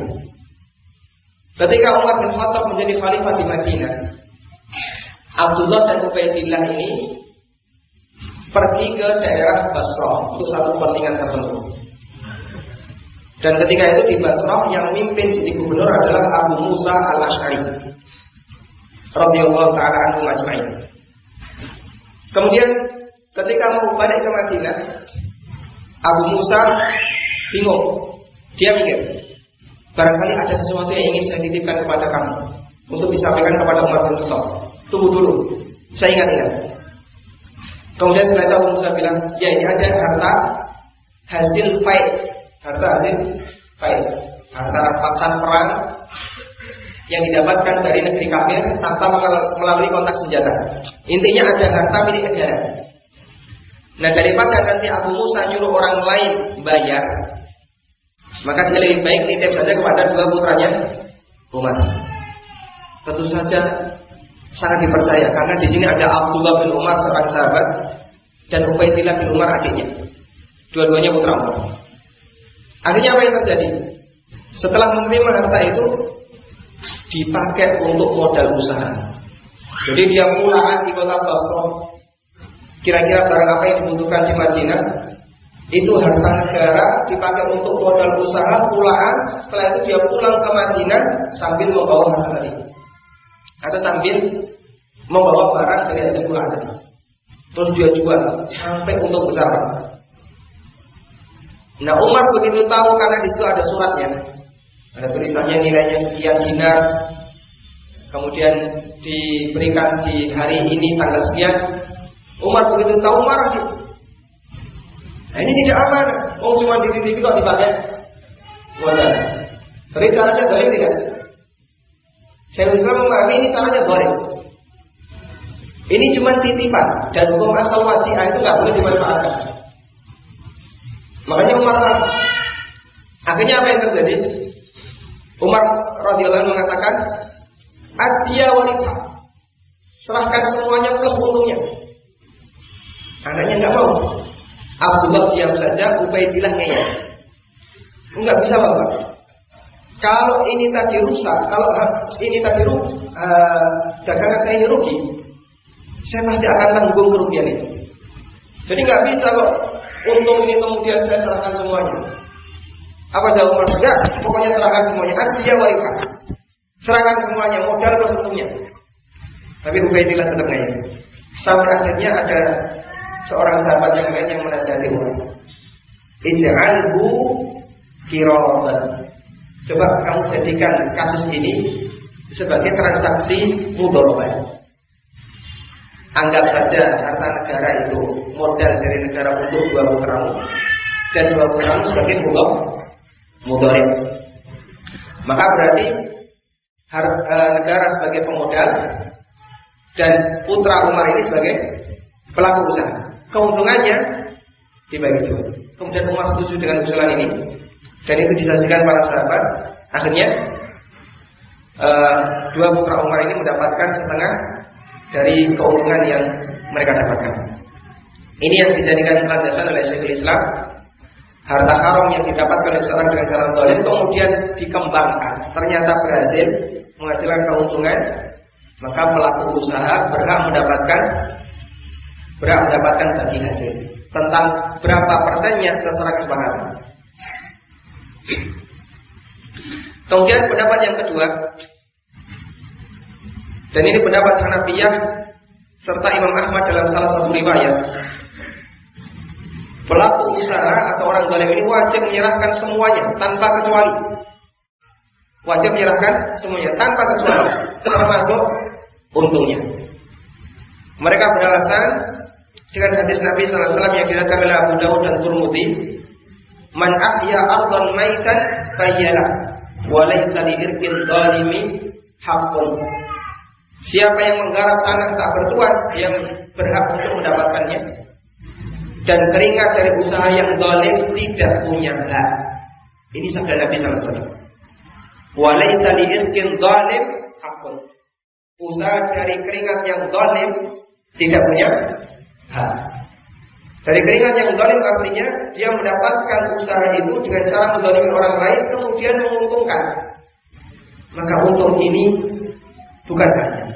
Ketika Umar bin Khattab menjadi khalifah di Madinah, Abdullah dan Ubaidillah ini pergi ke daerah Basrah untuk satu kepentingan tertentu. Dan ketika itu di Basrah yang memimpin jadi gubernur adalah Abu Musa al Ashari, radhiyallahu taala anhu majma'in. Kemudian ketika mau balik ke Madinah, Abu Musa bingung. Dia mikir, barangkali ada sesuatu yang ingin saya titipkan kepada kamu untuk disampaikan kepada Umar bin Khattab. Tunggu dulu, saya ingat-ingat. Kemudian setelah itu Musa bilang, ya ini ada harta hasil fight, harta hasil fight, harta rampasan perang yang didapatkan dari negeri kafir tanpa melalui kontak senjata. Intinya ada harta milik negara. Nah daripada nanti Abu Musa nyuruh orang lain bayar, maka dia lebih baik nitip saja kepada dua putranya Umar. Tentu saja sangat dipercaya karena di sini ada Abdullah bin Umar seorang sahabat dan Ubaidillah bin Umar adiknya. Dua-duanya putra Umar. Akhirnya apa yang terjadi? Setelah menerima harta itu dipakai untuk modal usaha. Jadi dia pulang di kota Basra. Kira-kira barang apa yang dibutuhkan di Madinah, itu harta negara dipakai untuk modal usaha pulang setelah itu dia pulang ke Madinah sambil membawa harta tadi atau sambil membawa barang dari hasil pulang tadi terus dia jual sampai untuk besar nah Umar begitu tahu karena di situ ada suratnya. Ada tulisannya nilainya sekian dinar. Kemudian diberikan di hari ini tanggal sekian. Umar begitu tahu marah Nah, ini tidak aman. Oh cuma di TV kok dipakai modal. Tapi caranya boleh tidak? Saya Islam memahami ini caranya boleh. Ini cuma titipan dan hukum asal wasiat itu nggak boleh dimanfaatkan. Makanya Umar Akhirnya apa yang terjadi? Umar radhiyallahu mengatakan, "Adia wanita, serahkan semuanya plus untungnya." Anaknya nggak mau. Abdullah diam saja, Ubaidillah ngeyel. Enggak bisa bapak. Kalau ini tadi rusak, kalau ini tadi rusak, uh, dagangan saya ini rugi, saya pasti akan tanggung kerugian itu. Jadi nggak bisa kok untung ini kemudian saya serahkan semuanya. Apa jawab Umar? Ya, pokoknya serahkan semuanya. Artinya warifat. Serahkan semuanya, modal plus untungnya. Tapi Ubaidillah tetap nggak Sampai akhirnya ada seorang sahabat yang lain yang menasihati Umar. Ij'alhu kiratan. Coba kamu jadikan kasus ini sebagai transaksi mudorobah. Anggap saja harta negara itu modal dari negara untuk dua putaran dan dua putaran sebagai mudor mudorib. Maka berarti har, e, negara sebagai pemodal dan putra Umar ini sebagai pelaku usaha. Keuntungannya dibagi dua. Kemudian Umar setuju dengan usulan ini dan itu disaksikan para sahabat. Akhirnya uh, dua putra Umar ini mendapatkan setengah dari keuntungan yang mereka dapatkan. Ini yang dijadikan landasan oleh Syekhul Islam. Harta haram yang didapatkan oleh seorang dengan cara dolim kemudian dikembangkan. Ternyata berhasil menghasilkan keuntungan. Maka pelaku usaha berhak mendapatkan berhak mendapatkan bagi hasil. Tentang berapa persennya terserah kesepakatan. Kemudian pendapat yang kedua dan ini pendapat Hanafiyah serta Imam Ahmad dalam salah satu riwayat. Pelaku usaha atau orang zalim ini wajib menyerahkan semuanya tanpa kecuali. Wajib menyerahkan semuanya tanpa kecuali, termasuk untungnya. Mereka beralasan dengan hadis Nabi SAW yang diriwayatkan oleh Abu Dawud dan Turmudi, "Man ahya ardan maitan fayyalah wa laysa li irkin zalimi haqqun." Siapa yang menggarap tanah tak bertuan, dia berhak untuk mendapatkannya. Dan keringat dari usaha yang dolim tidak punya hak. Ini sabda Nabi SAW. Walaysa li'irkin dolim hakun. Usaha dari keringat yang dolim tidak punya hak. Dari keringat yang dolim artinya dia mendapatkan usaha itu dengan cara mendolimi orang lain kemudian menguntungkan. Maka untung ini bukan hanya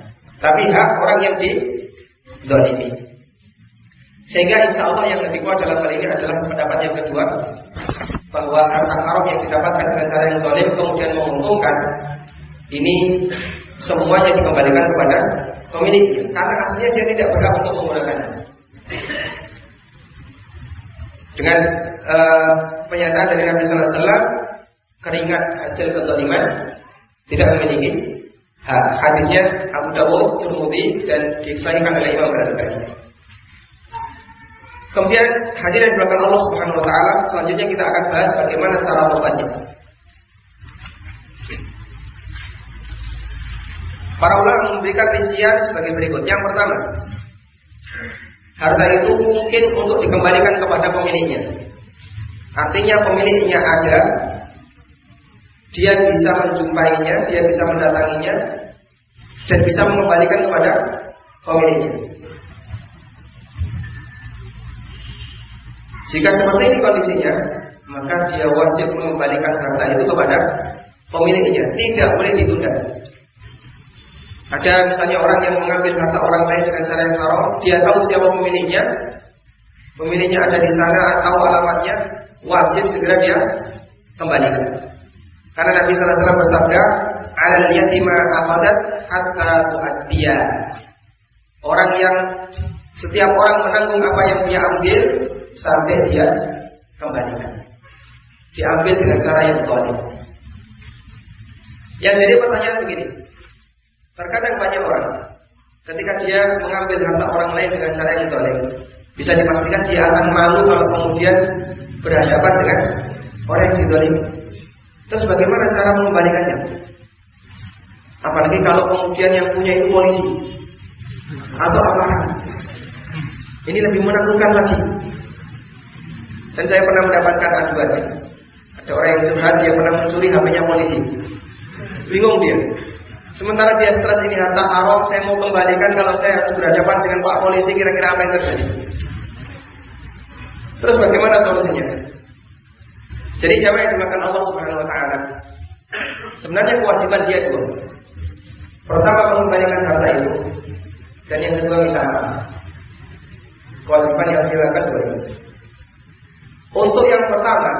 tapi hak orang yang didolimi. Sehingga insya Allah yang lebih kuat dalam hal ini adalah pendapat yang kedua bahwa harta haram yang didapatkan dengan cara yang dolim kemudian menguntungkan ini semuanya dikembalikan kepada pemiliknya karena aslinya dia tidak berhak untuk menggunakannya. Dengan uh, pernyataan dari Nabi Sallallahu Alaihi Wasallam keringat hasil kedoliman tidak memiliki hadisnya Abu Dawud, Tirmidzi dan disahihkan oleh Imam Al-Albani. Kemudian hadir yang belakang Allah Subhanahu wa taala, selanjutnya kita akan bahas bagaimana cara tobatnya. Para ulama memberikan rincian sebagai berikut. Yang pertama, harta itu mungkin untuk dikembalikan kepada pemiliknya. Artinya pemiliknya ada, dia bisa menjumpainya, dia bisa mendatanginya, dan bisa mengembalikan kepada pemiliknya. Jika seperti ini kondisinya, maka dia wajib mengembalikan harta itu kepada pemiliknya, tidak boleh ditunda. Ada misalnya orang yang mengambil harta orang lain dengan cara yang haram, dia tahu siapa pemiliknya, pemiliknya ada di sana atau alamatnya, wajib segera dia kembalikan. Karena Nabi Alaihi Wasallam bersabda, "Al yatima afadat hatta tu'addiya." Orang yang setiap orang menanggung apa yang dia ambil sampai dia kembalikan. Diambil dengan cara yang zalim. Yang jadi pertanyaan begini. Terkadang banyak orang ketika dia mengambil harta orang lain dengan cara yang zalim, bisa dipastikan dia akan malu kalau kemudian berhadapan dengan orang yang didolimi. Terus bagaimana cara mengembalikannya? Apalagi kalau kemudian yang punya itu polisi atau aparat. Ini lebih menakutkan lagi. Dan saya pernah mendapatkan aduan. Ada orang yang curhat dia pernah mencuri HP-nya polisi. Bingung dia. Sementara dia stres ini harta haram, saya mau kembalikan kalau saya harus berhadapan dengan Pak Polisi kira-kira apa yang terjadi. Terus bagaimana solusinya? Jadi jamaah yang dimakan Allah Subhanahu wa taala. Sebenarnya kewajiban dia dua. Pertama mengembalikan harta itu dan yang kedua minta maaf. Kewajiban yang dilakukan dua ini. Untuk yang pertama,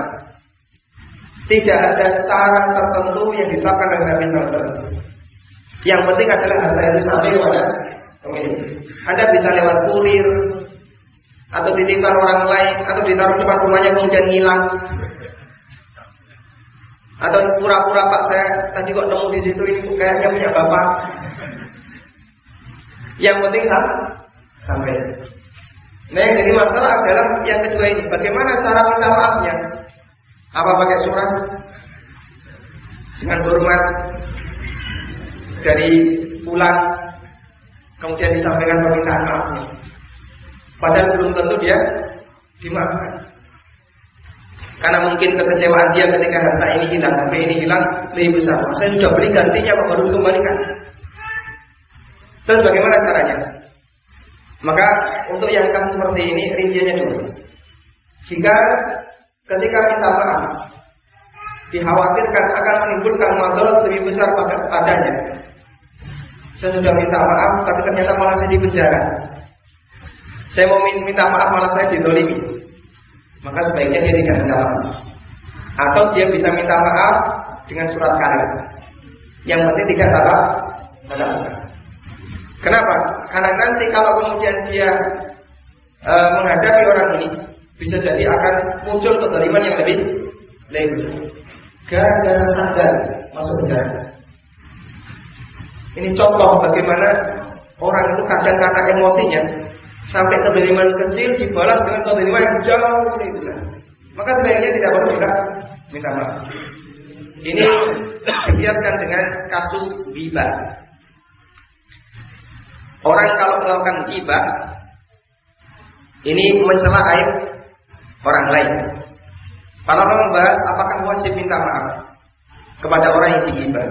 tidak ada cara tertentu yang disahkan oleh Nabi SAW. Yang penting adalah harta itu sampai. Anda bisa lewat kurir atau titipan orang lain atau ditaruh depan rumahnya kemudian hilang. Atau pura-pura Pak saya tadi kok nemu di situ ini kayaknya punya bapak. Yang penting sampai. Nah yang jadi masalah adalah yang kedua ini, bagaimana cara minta maafnya? Apa pakai surat? Dengan hormat dari pulang kemudian disampaikan permintaan maafnya. Padahal belum tentu dia dimaafkan. Karena mungkin kekecewaan dia ketika harta ini hilang, HP ini hilang lebih besar. Saya sudah beli gantinya kok baru dikembalikan. Terus bagaimana caranya? Maka untuk yang kasus seperti ini rinciannya dulu. Jika ketika minta maaf dikhawatirkan akan menimbulkan masalah lebih besar pada padanya. Saya sudah minta maaf, tapi ternyata malah saya di penjara. Saya mau minta maaf malah saya didolimi. Maka sebaiknya dia tidak minta maaf. Atau dia bisa minta maaf dengan surat karet. Yang penting tidak salah. Kenapa? Karena nanti kalau kemudian dia e, menghadapi orang ini, bisa jadi akan muncul kezaliman yang lebih lebih besar. Gara-gara sadar masuk penjara. Ini contoh bagaimana orang itu kadang kata emosinya sampai kezaliman kecil dibalas dengan kezaliman yang jauh lebih besar. Maka sebaiknya tidak perlu juga minta maaf. Ini dibiaskan dengan kasus riba. Orang kalau melakukan ghibah ini mencela aib orang lain. Para ulama membahas apakah wajib minta maaf kepada orang yang digibah.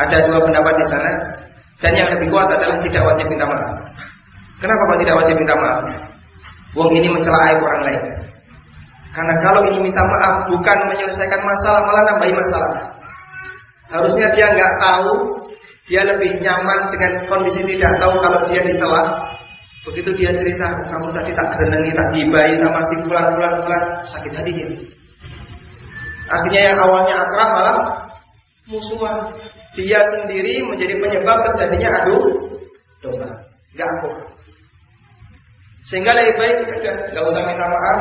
Ada dua pendapat di sana dan yang lebih kuat adalah tidak wajib minta maaf. Kenapa kok tidak wajib minta maaf? Wong ini mencela aib orang lain. Karena kalau ini minta maaf bukan menyelesaikan masalah malah nambahi masalah. Harusnya dia nggak tahu dia lebih nyaman dengan kondisi tidak tahu kalau dia dicela. Begitu dia cerita, kamu tadi tak gerenengi, tak dibayi, tak masih pulang-pulang-pulang, sakit hati dia. Akhirnya yang awalnya akrab malah musuhan. Dia sendiri menjadi penyebab terjadinya adu domba. Gak aku. Sehingga lebih baik ya, gak usah minta maaf,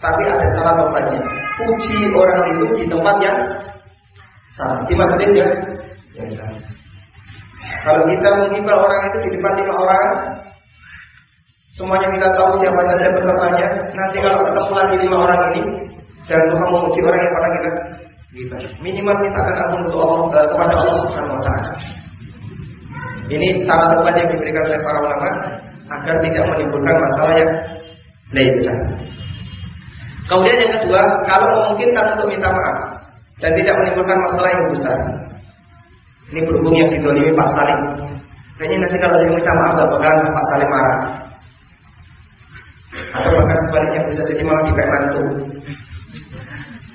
tapi ada cara tempatnya. Puji orang itu di tempat yang sama. Di majelis ya. Kalau kita menghibah orang itu di depan lima orang, semuanya kita tahu siapa saja pesertanya. Nanti kalau ketemu lagi lima orang ini, jangan lupa memuji orang yang pernah kita kita minimal kita akan ampun untuk Allah eh, kepada Allah Subhanahu Wa Taala. Ini cara terbaik yang diberikan oleh para ulama agar tidak menimbulkan masalah yang lebih besar. Kemudian yang kedua, kalau memungkinkan untuk minta maaf dan tidak menimbulkan masalah yang besar, ini berhubung yang didolimi Pak Salim. Kayaknya nanti kalau saya minta maaf gak bakalan Pak Salim marah. Atau bahkan sebaliknya bisa jadi malah juga mantu.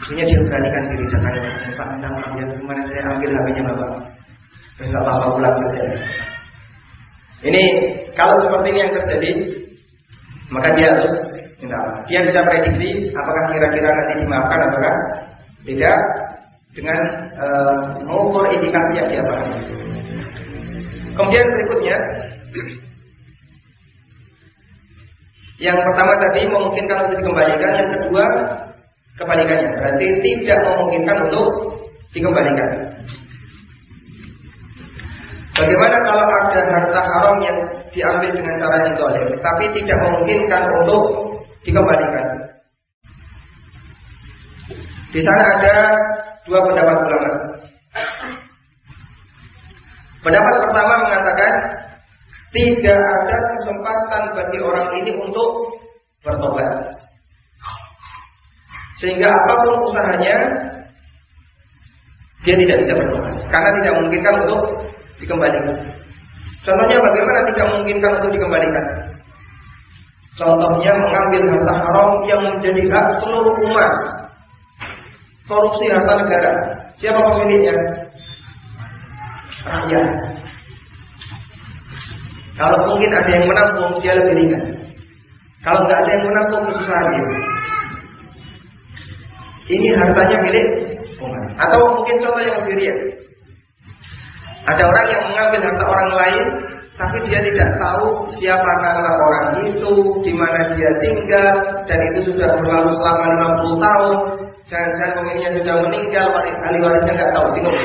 Akhirnya dia beranikan diri datangnya. Pak minta maaf ya ke mana saya ambil HP-nya bapak. Enggak apa-apa pulang saja. Ini kalau seperti ini yang terjadi, maka dia harus minta maaf. Dia bisa prediksi apakah kira-kira nanti dimaafkan atau tidak dengan uh, mengukur indikasi yang dia pahami. Kemudian berikutnya yang pertama tadi memungkinkan untuk dikembalikan, yang kedua kebalikannya, berarti tidak memungkinkan untuk dikembalikan. Bagaimana kalau ada harta haram yang diambil dengan cara yang dolim, tapi tidak memungkinkan untuk dikembalikan? Di sana ada dua pendapat ulama. Pendapat pertama mengatakan tidak ada kesempatan bagi orang ini untuk bertobat. Sehingga apa pun usahanya dia tidak bisa bertobat karena tidak memungkinkan untuk dikembalikan. Contohnya bagaimana tidak memungkinkan untuk dikembalikan? Contohnya mengambil harta haram yang menjadi hak seluruh umat korupsi harta negara. Siapa pemiliknya? Rakyat. Kalau mungkin ada yang menampung, dia lebih ringan. Kalau nggak ada yang menampung, kesusahan dia. Ini hartanya milik umat. Atau mungkin contoh yang lebih. Ada orang yang mengambil harta orang lain tapi dia tidak tahu siapakah orang itu, di mana dia tinggal, dan itu sudah berlalu selama 50 tahun. Jangan-jangan pemiliknya sudah meninggal, ahli warisnya nggak tahu, bingung.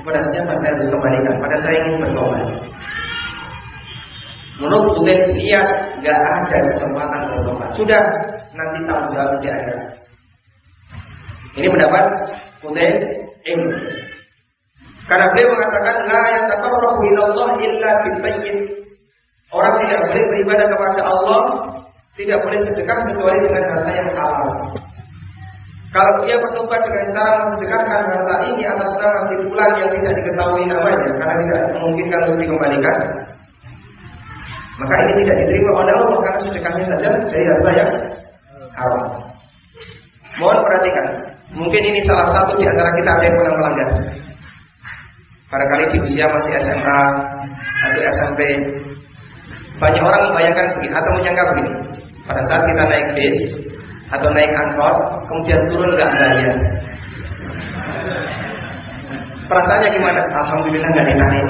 Kepada siapa saya harus kembalikan? Pada saya ingin bertobat. Menurut Butet dia nggak ada kesempatan bertobat. Sudah nanti tahu jawab di akhirat. Ini pendapat Butet ini. Karena beliau mengatakan la yataqarrabu ila Allah illa bil Orang tidak boleh beribadah kepada Allah, tidak boleh sedekah kecuali dengan harta yang halal. Kalau dia bertobat dengan cara mensedekahkan harta ini atas nama si fulan yang tidak diketahui namanya karena tidak memungkinkan untuk dikembalikan, maka ini tidak diterima oleh Allah karena sedekahnya saja dari harta yang haram. Mohon perhatikan, mungkin ini salah satu di antara kita ada yang pernah melanggar. Barangkali di usia masih SMA atau SMP Banyak orang membayangkan begini Atau menyangka begini. Pada saat kita naik bis Atau naik angkot Kemudian turun nggak bayar Perasaannya gimana? Alhamdulillah nggak ditarik.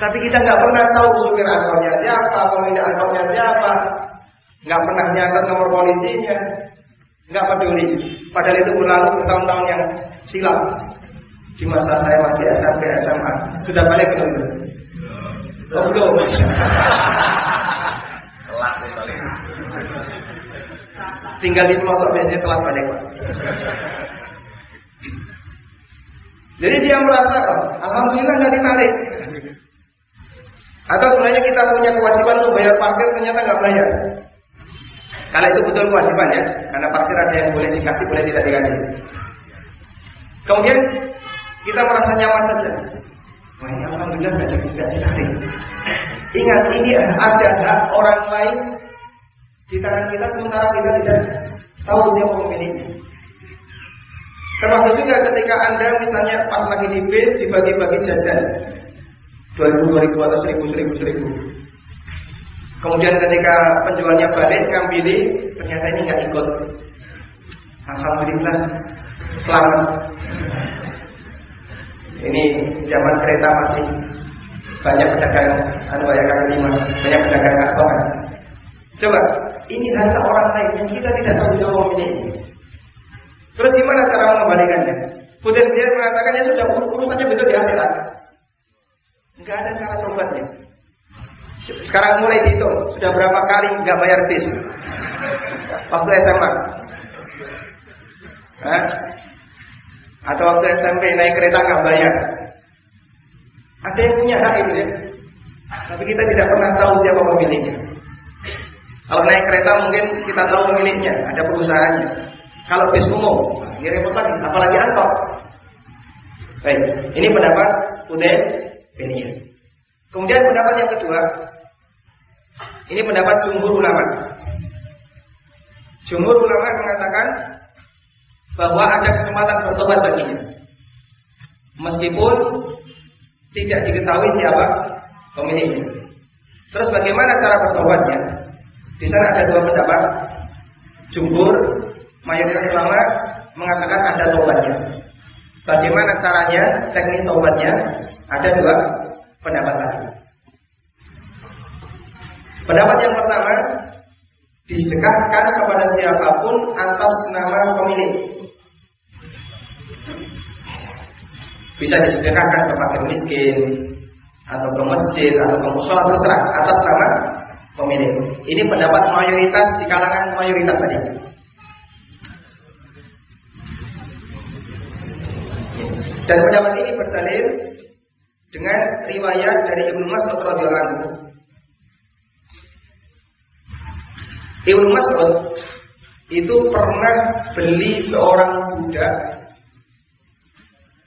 Tapi kita nggak pernah tahu supir angkotnya siapa, pemilik angkotnya siapa, nggak pernah nyatet nomor polisinya, Nggak peduli. Padahal itu berlalu bertahun-tahun yang silam. Di masa saya masih SMP SMA. Sudah balik belum? Oh, belum. Tinggal di pelosok biasanya telat balik Pak. Jadi dia merasa, Alhamdulillah nggak ditarik. Atau sebenarnya kita punya kewajiban untuk bayar parkir ternyata nggak bayar. Kalau itu betul kewajiban ya, karena parkir ada yang boleh dikasih, boleh tidak dikasih. Kemudian kita merasa nyaman saja. Wah ini alhamdulillah nggak tidak ditarik. Ingat ini ada hak orang lain di tangan kita sementara kita tidak tahu siapa pemiliknya. Termasuk juga ketika anda misalnya pas lagi di bis dibagi-bagi jajan 2000 2000 atau 1000 1000 1000 Kemudian ketika penjualnya balik ngambil, ternyata ini nggak ikut. Alhamdulillah selamat. Ini zaman kereta masih banyak pedagang anu ya kaki lima, banyak pedagang kantongan. Coba, ini harta orang lain yang kita tidak tahu siapa pemiliknya. Terus gimana cara mengembalikannya? Kemudian dia mengatakannya sudah urusannya betul di akhirat. Enggak ada cara tobatnya. Sekarang mulai dihitung, sudah berapa kali nggak bayar bis? Waktu SMA. Hah? Atau waktu SMP naik kereta nggak bayar? Ada yang punya hak itu ya. Tapi kita tidak pernah tahu siapa pemiliknya. Kalau naik kereta mungkin kita tahu pemiliknya, ada perusahaannya. Kalau bis umum, ini repot lagi, apalagi angkot. Baik, ini pendapat Uday ini. Kemudian pendapat yang kedua, ini pendapat jumhur ulama. Jumhur ulama mengatakan bahwa ada kesempatan bertobat baginya. Meskipun tidak diketahui siapa pemiliknya. Terus bagaimana cara bertobatnya? Di sana ada dua pendapat. Jumhur mayoritas ulama mengatakan ada tobatnya. Bagaimana caranya, teknis tobatnya? Ada dua pendapat lagi. Pendapat yang pertama disedekahkan kepada siapa pun atas nama pemilik. Bisa disedekahkan ke fakir miskin atau ke masjid atau ke musola terserah atas nama pemilik. Ini pendapat mayoritas di kalangan mayoritas saja. Dan pendapat ini berdalil dengan riwayat dari Ibnu Mas'ud radhiyallahu anhu Ibnu Mas'ud itu pernah beli seorang budak.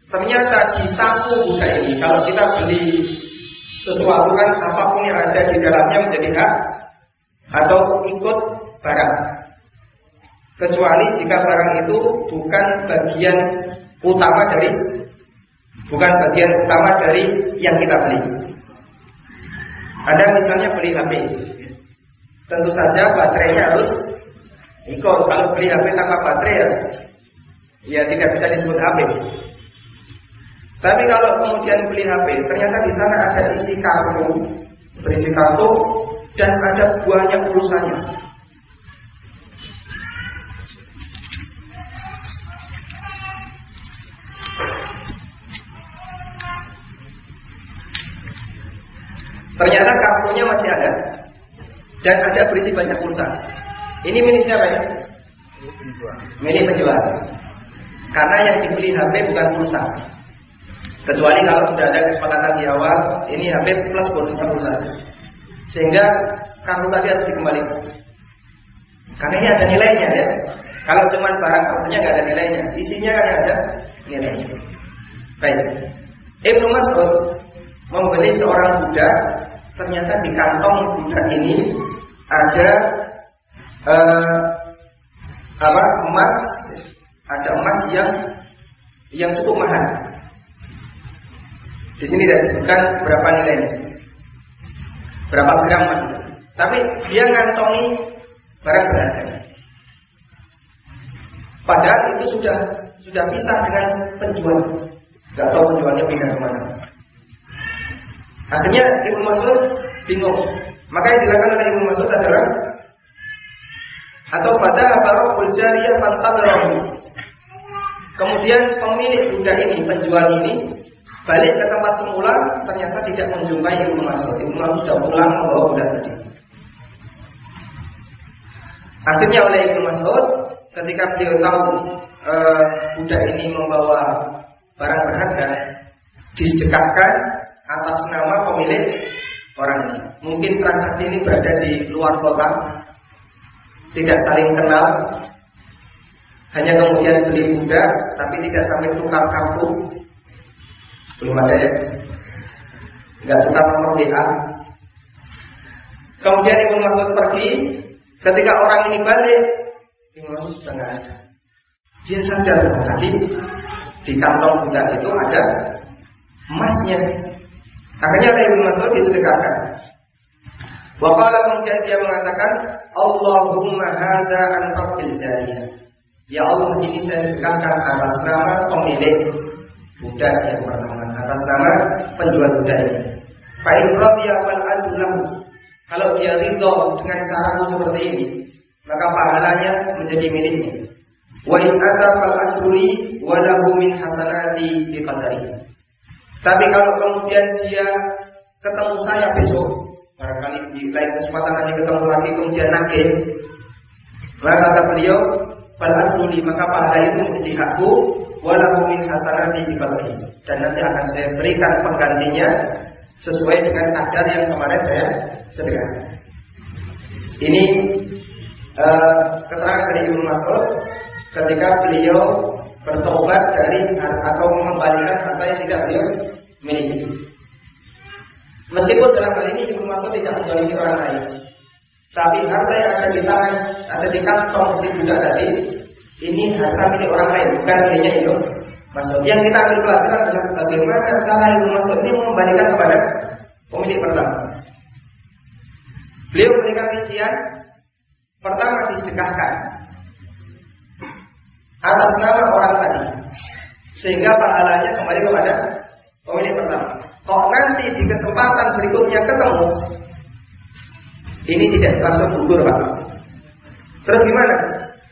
Ternyata di saku budak ini, kalau kita beli sesuatu kan apa pun yang ada di dalamnya menjadi hak atau ikut barang. Kecuali jika barang itu bukan bagian utama dari bukan bagian utama dari yang kita beli. Ada misalnya beli HP, Tentu saja baterainya harus ikut. Kalau beli HP tanpa baterai ya ya tidak bisa disebut HP. Tapi kalau kemudian beli HP, ternyata di sana ada isi kartu, berisi kartu dan ada buahnya pulsanya. Ternyata kartunya masih ada dan ada berisi banyak pulsa. Ini milik siapa ya? Milik penjual. Karena yang dibeli HP bukan pulsa. Kecuali kalau sudah ada kesepakatan di awal, ini HP plus bonus pulsa. Sehingga kartu tadi harus dikembalikan. Karena ini ada nilainya ya. Kalau cuma barang kartunya nggak ada nilainya, isinya kan ada nilainya. Baik. Ibnu Mas'ud membeli seorang budak ternyata di kantong budak ini ada uh, apa emas ada emas yang yang cukup mahal. Di sini tidak disebutkan berapa nilainya, berapa gram emas. Tapi dia ngantongi barang berharga. Padahal itu sudah sudah pisah dengan penjual. Gak tahu penjualnya pindah ke mana. Akhirnya Ibnu Mas'ud bingung. Maka yang dilakukan oleh Ibnu Mas'ud adalah atau pada barokul jariyah fantadrahu. Kemudian pemilik budak ini, penjual ini balik ke tempat semula, ternyata tidak menjumpai Ibnu Mas'ud. Ibnu Mas'ud sudah pulang membawa budak tadi. Akhirnya oleh Ibnu Mas'ud ketika beliau tahu e, budak ini membawa barang berharga, disedekahkan atas nama pemilik orang ini. Mungkin transaksi ini berada di luar kota, tidak saling kenal, hanya kemudian beli budak, tapi tidak sampai tukar kartu, belum ada ya, nggak tukar nomor WA. Kemudian Ibnu Mas'ud pergi, ketika orang ini balik, Ibnu Mas'ud sudah. Dia sadar tadi di kantong budak itu ada emasnya Akhirnya oleh Ibnu Mas'ud disedekahkan. Wakala kemudian dia mengatakan, Allahumma hadza an rabbil. Ya Allah ini saya sedekahkan atas nama pemilik budak yang pertama, atas nama penjual budak ini. Fa in radiya wal azlam. Kalau dia ridho dengan caraku seperti ini, maka pahalanya menjadi miliknya. Wa in ata fal ajruli wa lahu min hasanati biqadari. Tapi kalau kemudian dia ketemu saya besok, barangkali di lain kesempatan nanti ketemu lagi kemudian nagih, maka kata beliau, pada asuli maka pahala itu menjadi hakku, walau min hasanati ibadati. Dan nanti akan saya berikan penggantinya sesuai dengan kadar yang kemarin saya sedekahkan. Ini uh, keterangan dari Ibnu Mas'ud ketika beliau bertobat dari atau mengembalikan harta yang tidak beliau miliki. Meskipun dalam hal ini Ibnu Mas'ud tidak menjolimi orang lain, tapi harta yang ada di tangan, ada di kantong si budak tadi, ini harta milik orang lain, bukan miliknya itu. Masuk. Yang kita ambil pelajaran adalah bagaimana cara Ibnu Mas'ud ini mengembalikan kepada pemilik pertama. Beliau memberikan rincian pertama disedekahkan atas nama orang tadi sehingga pahalanya kembali kepada pemilik pertama. Kalau nanti di kesempatan berikutnya ketemu, ini tidak langsung gugur pak. Terus gimana?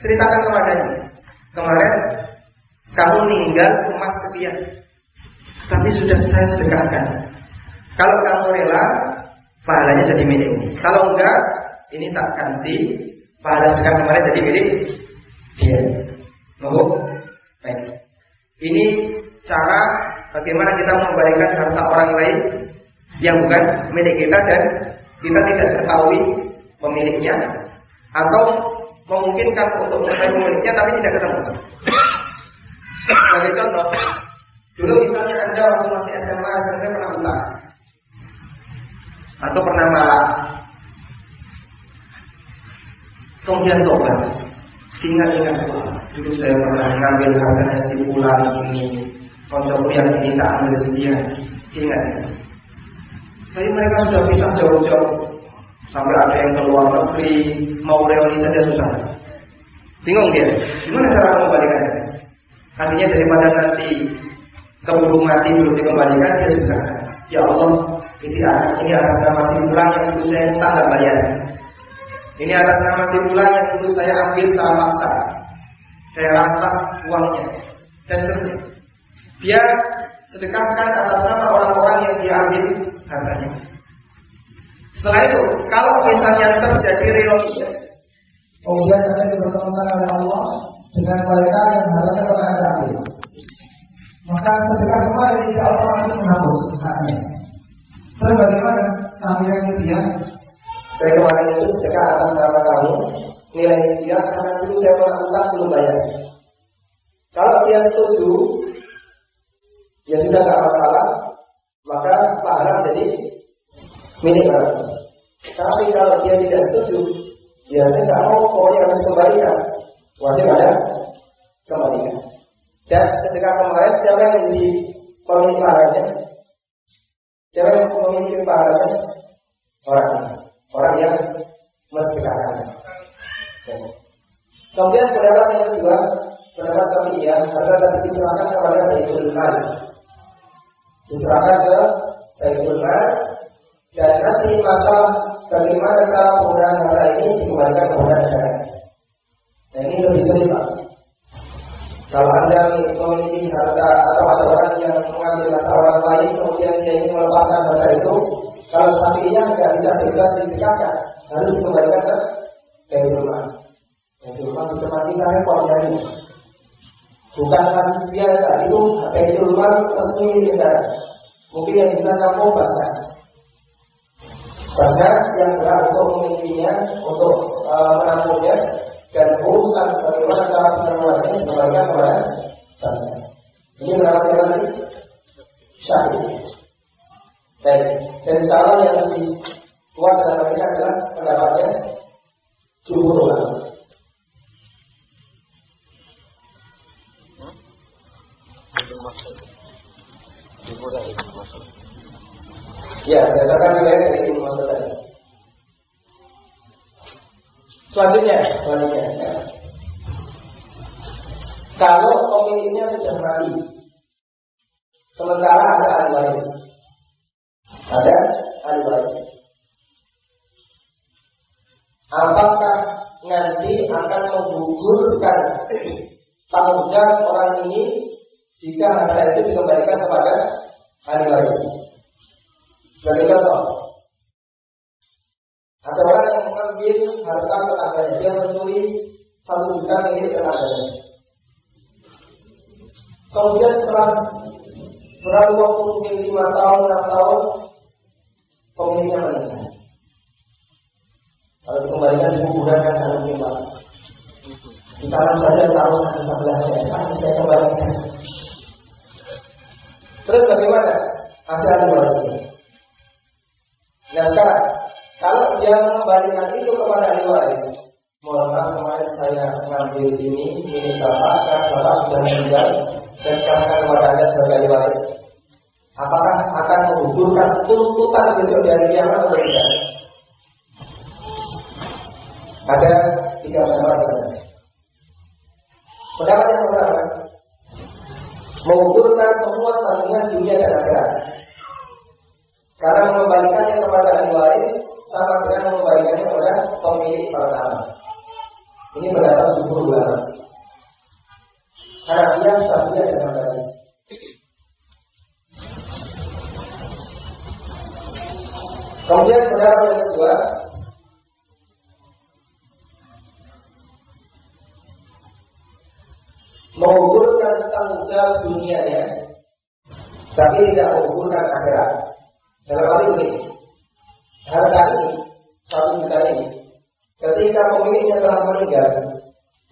Ceritakan kepadanya. Kemarin kamu meninggal emas sekian, tapi sudah saya sedekahkan. Kalau kamu rela, pahalanya jadi milikmu. Kalau enggak, ini tak ganti, pahala sedekah kemarin jadi milik dia. Mau? Baik. Ini cara bagaimana kita mengembalikan harta orang lain yang bukan milik kita dan kita tidak ketahui pemiliknya atau memungkinkan untuk mengetahui pemiliknya tapi tidak ketemu. Sebagai contoh, dulu misalnya Anda waktu masih SMA, SMP pernah utang atau pernah malah kemudian tobat Ingat-ingat dulu saya pernah ngambil hartanya si pulang ini, konsol yang ini tak ambil sekian. Ingat. Tapi mereka sudah bisa jauh-jauh sampai ada yang keluar negeri mau reuni saja susah. Bingung dia, gimana cara mengembalikannya? Artinya daripada nanti keburu mati belum dikembalikan dia sudah ya Allah ini anak ini atas nama si pulang yang itu saya tak bayar ini atas nama si pulang yang itu saya ambil secara paksa saya rampas uangnya dan seterusnya dia sedekahkan atas nama orang-orang yang dia ambil hartanya. Setelah itu kalau misalnya terjadi relogi kemudian saya dipertemukan oleh Allah dengan mereka yang harusnya pernah ambil. Maka sedekah kemarin tidak otomatis menghapus haknya. Terus bagaimana? Sambil yang dia? Saya kemarin itu sedekah atas nama kamu nilai sekian karena dulu saya pernah belum bayar. Kalau dia setuju, ya sudah tidak masalah, maka pahala jadi milik. Tapi kalau dia tidak setuju, ya saya tidak mau pokoknya harus kembalikan. Wajib ada kembalikan. Dan sedekah kemarin siapa yang menjadi pemilik pahalanya? Siapa yang memiliki pahalanya? Orang orang yang mensedekahkan. Kemudian pendapat yang kedua, pendapat kami ya, adalah tadi diserahkan kepada Baitul Mal. Diserahkan ke Baitul Mal dan nanti masalah bagaimana cara penggunaan harta ini dikembalikan kepada negara. Nah ini lebih sulit Pak. Kalau Anda memiliki harta atau ada orang yang mengambil harta orang lain kemudian dia ingin melepaskan harta itu, kalau sapinya tidak bisa bebas disedekahkan, harus dikembalikan ke dari rumah. Dari itu mati saya repot dari Bukan manusia saat itu dari rumah resmi negara. Mungkin yang bisa kamu basah. Basah yang berat untuk memilikinya, untuk uh, dan urusan bagaimana cara pengeluarannya kembalikan kepada bangsa. Ini berapa lagi? Syahid. Dan dan salah yang lebih kuat dalam mereka adalah pendapatnya jumhur ulama. Ya, berdasarkan riwayat dari Ibnu Mas'ud tadi. Selanjutnya, selanjutnya. Ya. Kalau pemiliknya sudah mati, sementara ada ahli waris, ada ahli waris. Apakah nanti akan menggugurkan tanggung jawab orang ini jika harta itu dikembalikan kepada ahli waris? Sebagai contoh, ada orang yang mengambil harta tetangganya, dia mencuri satu juta milik tetangganya. Kemudian setelah berlalu waktu mungkin lima tahun, enam tahun, pemiliknya meninggal. Kalau dikembalikan di kuburan kan sangat mungkin pak. Di tangan saja taruh satu sebelahnya, kan bisa kembalikan. Terus bagaimana? Ada ahli warisnya. Nah sekarang kalau dia mengembalikan itu kepada ahli waris, mohon maaf kemarin saya ngambil ini milik bapak, sekarang bapak sudah meninggal dan sekarang kepada anda sebagai ahli waris. Apakah akan menggugurkan tuntutan besok dari kiamat atau tidak? Ada tiga pendapat sana. Pendapat yang pertama, menggugurkan semua tanggungan dunia dan akhirat. Karena mengembalikannya kepada ahli waris sama dengan mengembalikannya kepada pemilik pertama. Ini pendapat suku ulama. Karena dia satunya dengan tadi. Kemudian pendapat yang kedua, mengukurkan tanggung jawab dunianya, tapi tidak mengukurkan akhirat. Dalam hal ini, harta ini, satu juta ini, ketika pemiliknya telah meninggal,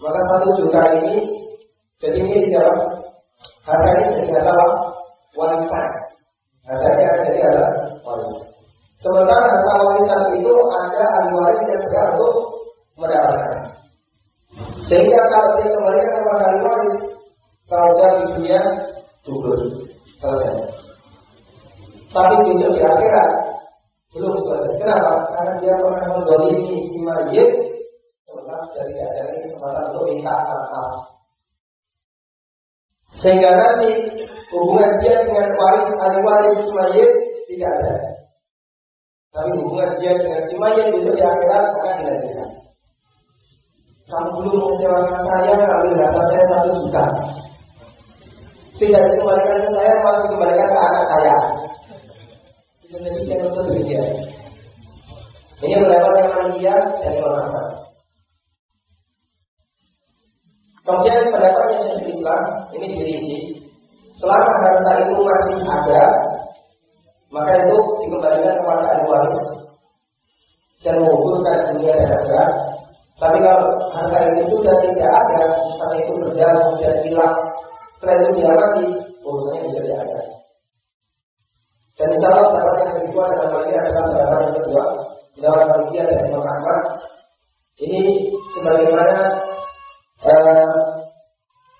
maka satu juta ini jadi milik siapa? Harta ini jadi adalah warisan. Hartanya jadi adalah warisan. Sementara harta warisan itu ada ahli waris yang segera untuk mendapatkan. Sehingga kalau dia kembalikan kepada ahli waris, jadi dunia gugur selesai. Tapi besok di akhirat belum selesai. Kenapa? Karena dia pernah mendolimi si mayit setelah dari ada ini kesempatan untuk minta maaf. Sehingga nanti hubungan dia dengan waris ahli waris mayit tidak ada. Tapi hubungan dia dengan si mayit besok di akhirat akan dilanjutkan. Kamu belum mengecewakan saya, ambil data saya satu juta. Tidak dikembalikan ke saya, malah dikembalikan ke anak saya. Bisa jadi yang itu demikian. Ini pendapat yang Malikiyah dan Imam. Kemudian pendapatnya Syekh Islam ini dirinci. Selama harta itu masih ada, maka itu dikembalikan kepada ahli waris dan mengumpulkan dunia dan akhirat. Tapi kalau harta itu sudah tidak ada, misalnya itu berjalan dan hilang, setelah itu dia mati, urusannya bisa diangkat. Dan insya Allah yang kedua dalam hal ini adalah pendapat yang kedua dalam Malikiyah dan Imam Ahmad. Ini sebagaimana eh,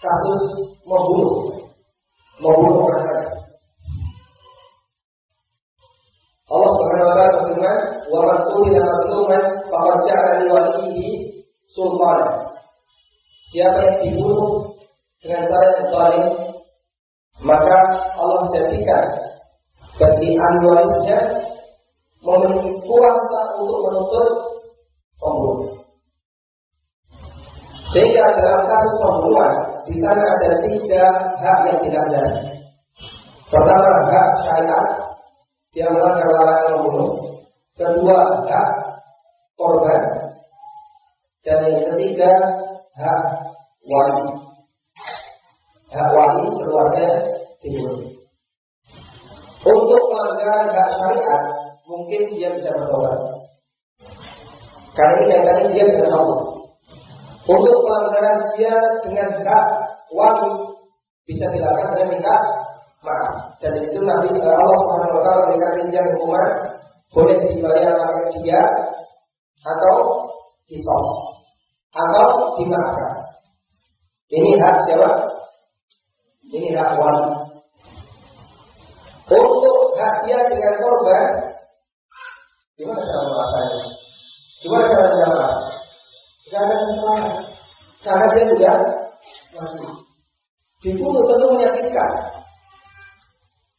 kasus membunuh, membunuh sultana." Siapa yang dibunuh dengan cara yang zalim, maka Allah jadikan bagi ahli memiliki kuasa untuk menuntut pembunuh. Sehingga dalam kasus pembunuhan di sana ada tiga hak yang tidak ada. Pertama hak syariat yang melanggar larangan membunuh. Kedua hak korban. Dan yang ketiga hak wali. Hak wali keluarga dibunuh. Untuk melanggar hak syariat mungkin dia bisa bertobat. Karena ini kaitannya dia dengan Allah. Untuk pelanggaran dia dengan hak wali bisa dilakukan dengan minta maaf. Dan di situ Nabi eh, Allah Subhanahu Wa Taala memberikan rincian hukuman boleh dibayar pakai dia atau kisos atau dimaafkan. Ini hak siapa? Ini hak wali. Untuk hak dia dengan korban, gimana cara melakukannya? Gimana cara? Tidak ada kesalahan. Karena dia sudah mati. Dibunuh tentu menyakitkan.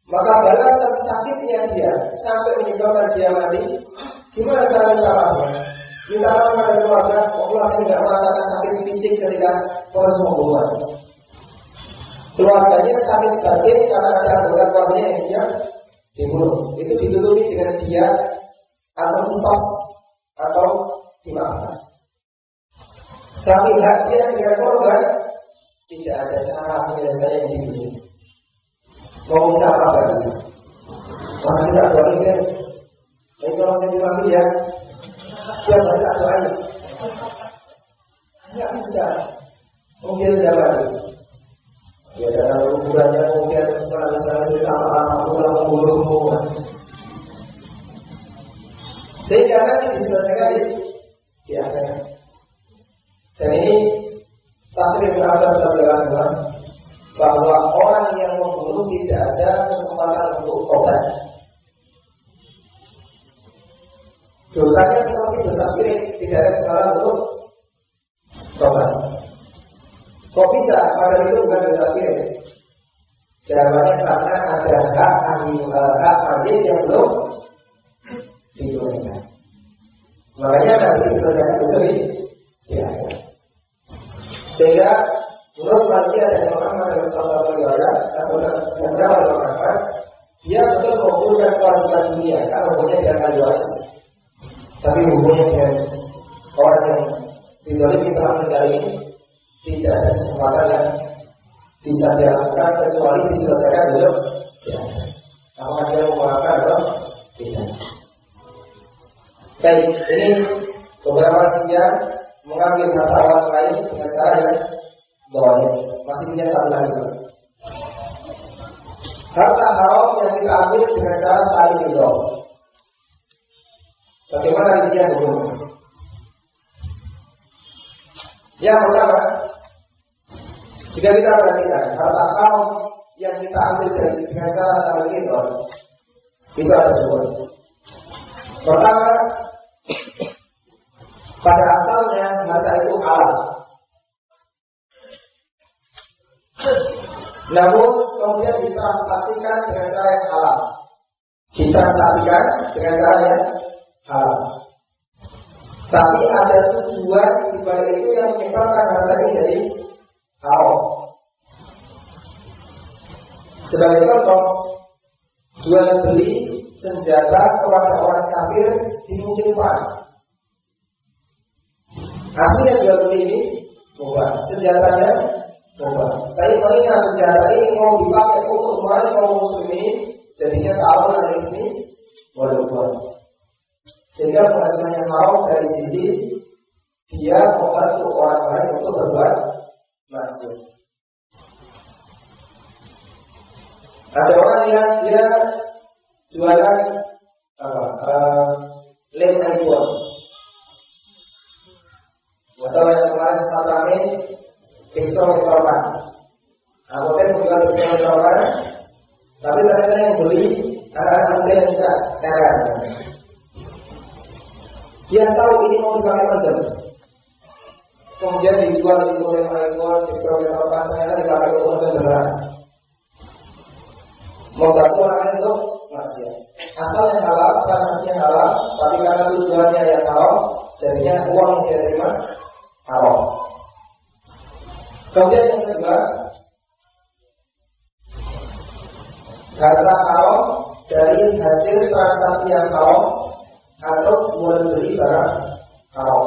Maka balasan sakitnya dia sampai menyebabkan dia mati. Gimana cara menjawabnya? Minta maaf pada keluarga, Allah tidak merasakan sakit fisik ketika proses pembunuhan. Keluarganya sakit batin karena ada anggota keluarganya yang dia dibunuh. Itu ditutupi dengan dia atau kisos atau dimaafkan. Tapi hak dia dengan korban tidak ada cara penyelesaian yang dibutuhkan. Mau minta apa bisa? Masa kita doa ini kan? Tapi kalau saya dimaki ya, dia banyak doanya. Nggak bisa. Mungkin mati. Ya dalam kuburannya mungkin misalnya kita lama pulang mengurus semua. Sehingga nanti diselesaikan di, akhirat. Dan ini tasrif Abbas radhiyallahu bahwa orang yang membunuh tidak ada kesempatan untuk tobat. Dosanya seperti dosa syirik, tidak ada kesempatan untuk tobat. Kok bisa? Padahal itu bukan dosa syirik. Jawabannya karena ada hak ahli hak majid yang belum ditunaikan. Makanya nanti selesai dosa ini ya. Sehingga menurut Malaysia dan Muhammad dan satu riwayat atau yang berapa Muhammad, dia betul mengumpulkan kewajiban dunia kalau punya dia akan. Tapi hubungannya dengan orang yang didolimi telah ini tidak ada kesempatan yang bisa dilakukan kecuali diselesaikan dulu. Ya. Apakah dia memaafkan atau tidak? Baik, ini beberapa dia mengambil harta orang lain dengan cara yang boleh. Masih punya satu lagi. Harta haram yang kita ambil dengan cara saling ridho. Bagaimana dia hukumnya? Yang pertama, jika kita perhatikan harta haram yang kita ambil dari dengan cara ridho, itu ada dua. Pertama, pada asalnya harta itu halal. Namun kemudian ditransaksikan dengan cara yang halal. Ditransaksikan dengan cara yang halal. Tapi ada tujuan di balik itu yang menyebabkan harta ini jadi haram. Sebagai contoh, jual beli senjata kepada orang kafir di musim perang. Aslinya jual beli ini mubah, senjatanya mubah. Tapi mengingat senjata ini mau dipakai untuk melayani kaum muslimin, jadinya tahu dari ini boleh buat. Sehingga penghasilannya haram dari sisi dia membantu orang lain untuk berbuat maksiat. Ada orang yang dia jualan apa? Uh, lem handphone. Atau yang kemarin sempat rame pistol korban. Apotek menjual pistol korban, tapi ternyata yang beli anak-anak muda yang tidak teler. Dia tahu ini mau dipakai mendem. Kemudian dijual di mulai iPhone, di oleh apa ternyata dipakai untuk mendem beneran. Membantu orang itu maksiat. Asal yang halal, transaksinya halal, tapi karena tujuannya yang haram, jadinya uang yang dia terima haram. Kemudian yang kedua, harta haram dari hasil transaksi yang haram atau jual beli barang haram.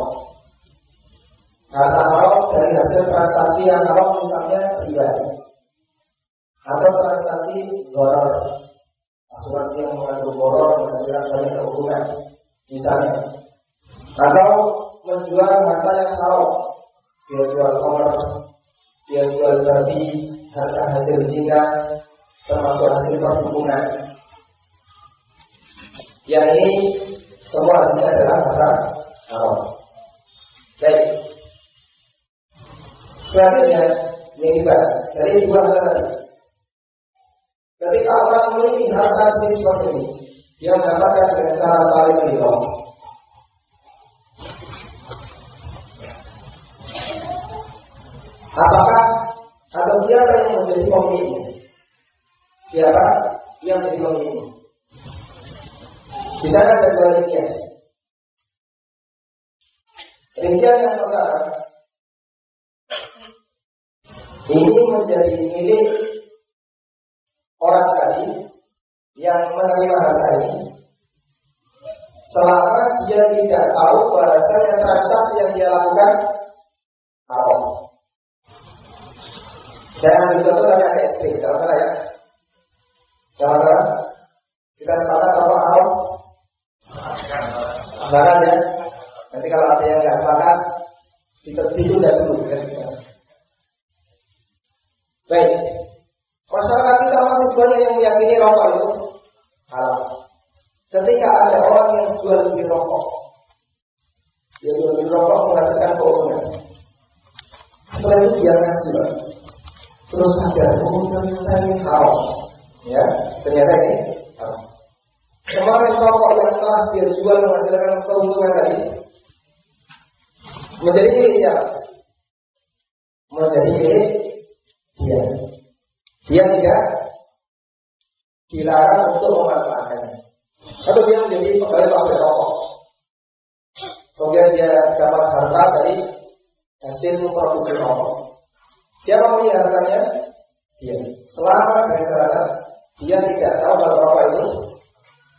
Harta haram dari hasil transaksi yang haram misalnya riba atau transaksi goror asuransi yang mengandung goror menghasilkan banyak keuntungan misalnya. Atau menjual harta yang haram. Dia jual komer dia jual babi harta hasil zina termasuk hasil perhubungan. Yang ini semua ini adalah kata haram. Baik. Selanjutnya yang dibahas dari dua hal tadi. Ketika orang memiliki harta seperti ini, dia mendapatkan dengan cara saling menolong. Apakah atau siapa yang menjadi pemimpin? Siapa yang menjadi pemimpin? Di sana ada dua rincian. Rincian yang pertama, ini menjadi milik orang tadi yang menerima harta ini selama dia tidak tahu bahasanya transaksi yang dia lakukan apa. Saya ambil contoh dari ada ekstrim, tidak masalah ya. Tidak masalah. Kita sepakat apa haram? Sepakat ya. Nanti kalau ada yang nggak kita ditunda dulu. Ya. Baik. Masyarakat kita masih banyak yang meyakini rokok itu halal. Ketika ada orang yang jual beli rokok, dia jual beli rokok menghasilkan keuntungan. Setelah itu dia ngaji Terus ada ternyata ini haram. Ya, ternyata ini haram. Kemarin rokok yang telah dia jual menghasilkan keuntungan tadi menjadi milik siapa? Menjadi milik dia. Dia tidak dilarang untuk memanfaatkannya. Atau dia menjadi pegawai pabrik rokok. Kemudian dia dapat harta dari hasil produksi rokok. Siapa punya hartanya? Dia. Selama dengan cara dia tidak tahu kalau rokok itu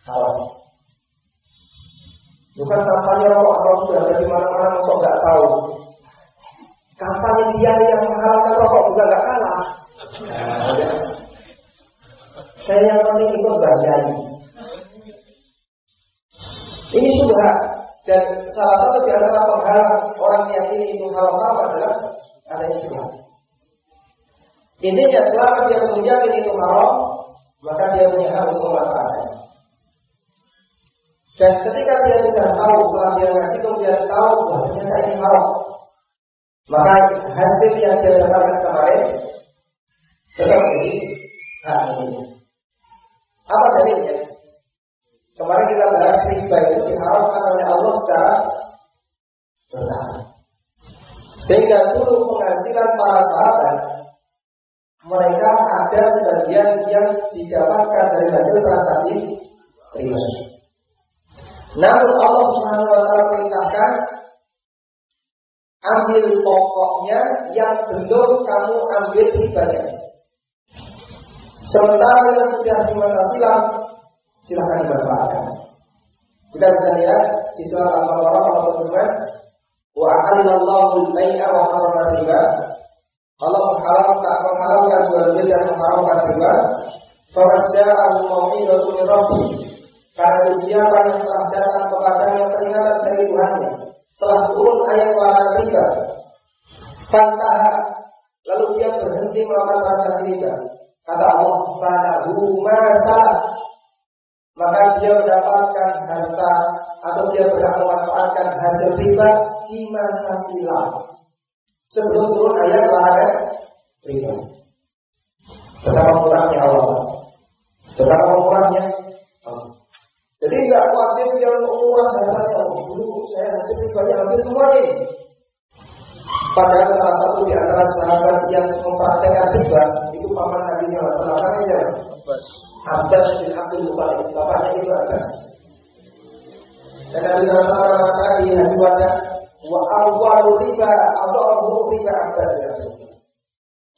haram. Bukan kampanye rokok haram sudah ada di mana-mana kok nggak tahu. Kampanye dia yang menghalalkan rokok juga nggak kalah. Saya yang penting ikut berjani. Ini sudah dan salah satu di antara penghalang orang yang ini itu haram haram adalah adanya syubhat. Intinya selama dia belum itu haram, maka dia punya hak untuk memanfaatkan. Dan ketika dia sudah tahu, setelah dia ngaji kemudian tahu bahwa ternyata ini haram, maka hasil yang dia dapatkan kemarin tetap ini hak. Apa dalilnya? Kemarin kita bahas riba itu diharamkan oleh Allah secara bertahap. Sehingga dulu penghasilan para sahabat mereka ada sebagian yang didapatkan dari hasil transaksi riba. Namun Allah Subhanahu wa taala perintahkan ambil pokoknya yang belum kamu ambil ribanya. Sementara yang sudah di masa silam silahkan dimanfaatkan. Kita bisa lihat di surah Al-Baqarah Allah berfirman, "Wa ahallallahu al-bai'a wa harrama riba." Allah mengharamkan mengharamkan jual beli dan mengharamkan riba. Fawajja'ahu mau'idatu min rabbih. Karena siapa yang telah datang kepada yang peringatan dari Tuhannya setelah turun ayat larangan riba. Fantaha lalu dia berhenti melakukan transaksi riba. Kata Allah, "Falahu ma salah." Maka dia mendapatkan harta atau dia berhak memanfaatkan hasil riba di masa silam sebelum turun ayat larangan riba. Betapa murahnya Allah. Betapa murahnya Allah. Jadi nggak wajib dia mengurus hartanya. Oh, dulu saya hasil ribanya hampir semuanya. Padahal salah satu di antara sahabat yang mempraktekkan riba itu paman Nabi Muhammad SAW aja. Abbas bin Abdul Muttalib, bapaknya itu Abbas. Dan Nabi SAW mengatakan di hadis Wa awwalu riba atau riba Abbas bin Abdul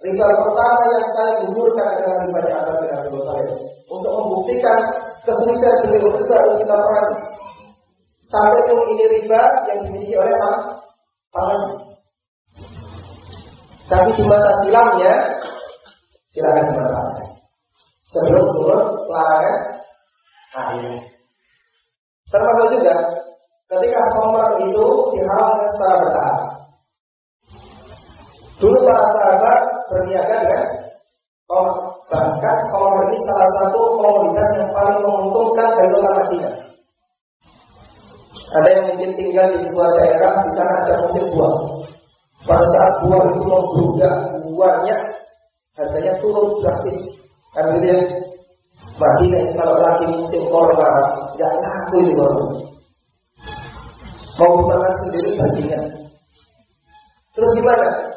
Riba pertama yang saya gugurkan adalah riba Abbas bin Abdul Muttalib. Untuk membuktikan kesuksesan beliau itu harus kita perhati. Sampai pun ini riba yang dimiliki oleh paman. Tapi di masa silamnya silakan dimanfaatkan. Sebelum turun larangan ayat. Termasuk juga ketika Umar itu diharamkan secara bertahap. Dulu para sahabat berniaga dengan Umar. Bahkan Umar ini salah satu komoditas yang paling menguntungkan dari kota Madinah. Ada yang mungkin tinggal di sebuah daerah di sana ada musim buah. Pada saat buah itu membludak banyak, harganya turun drastis. Karena dia Madinah kalau lagi musim korma tidak laku ini korma. Mau makan sendiri baginya. Terus gimana?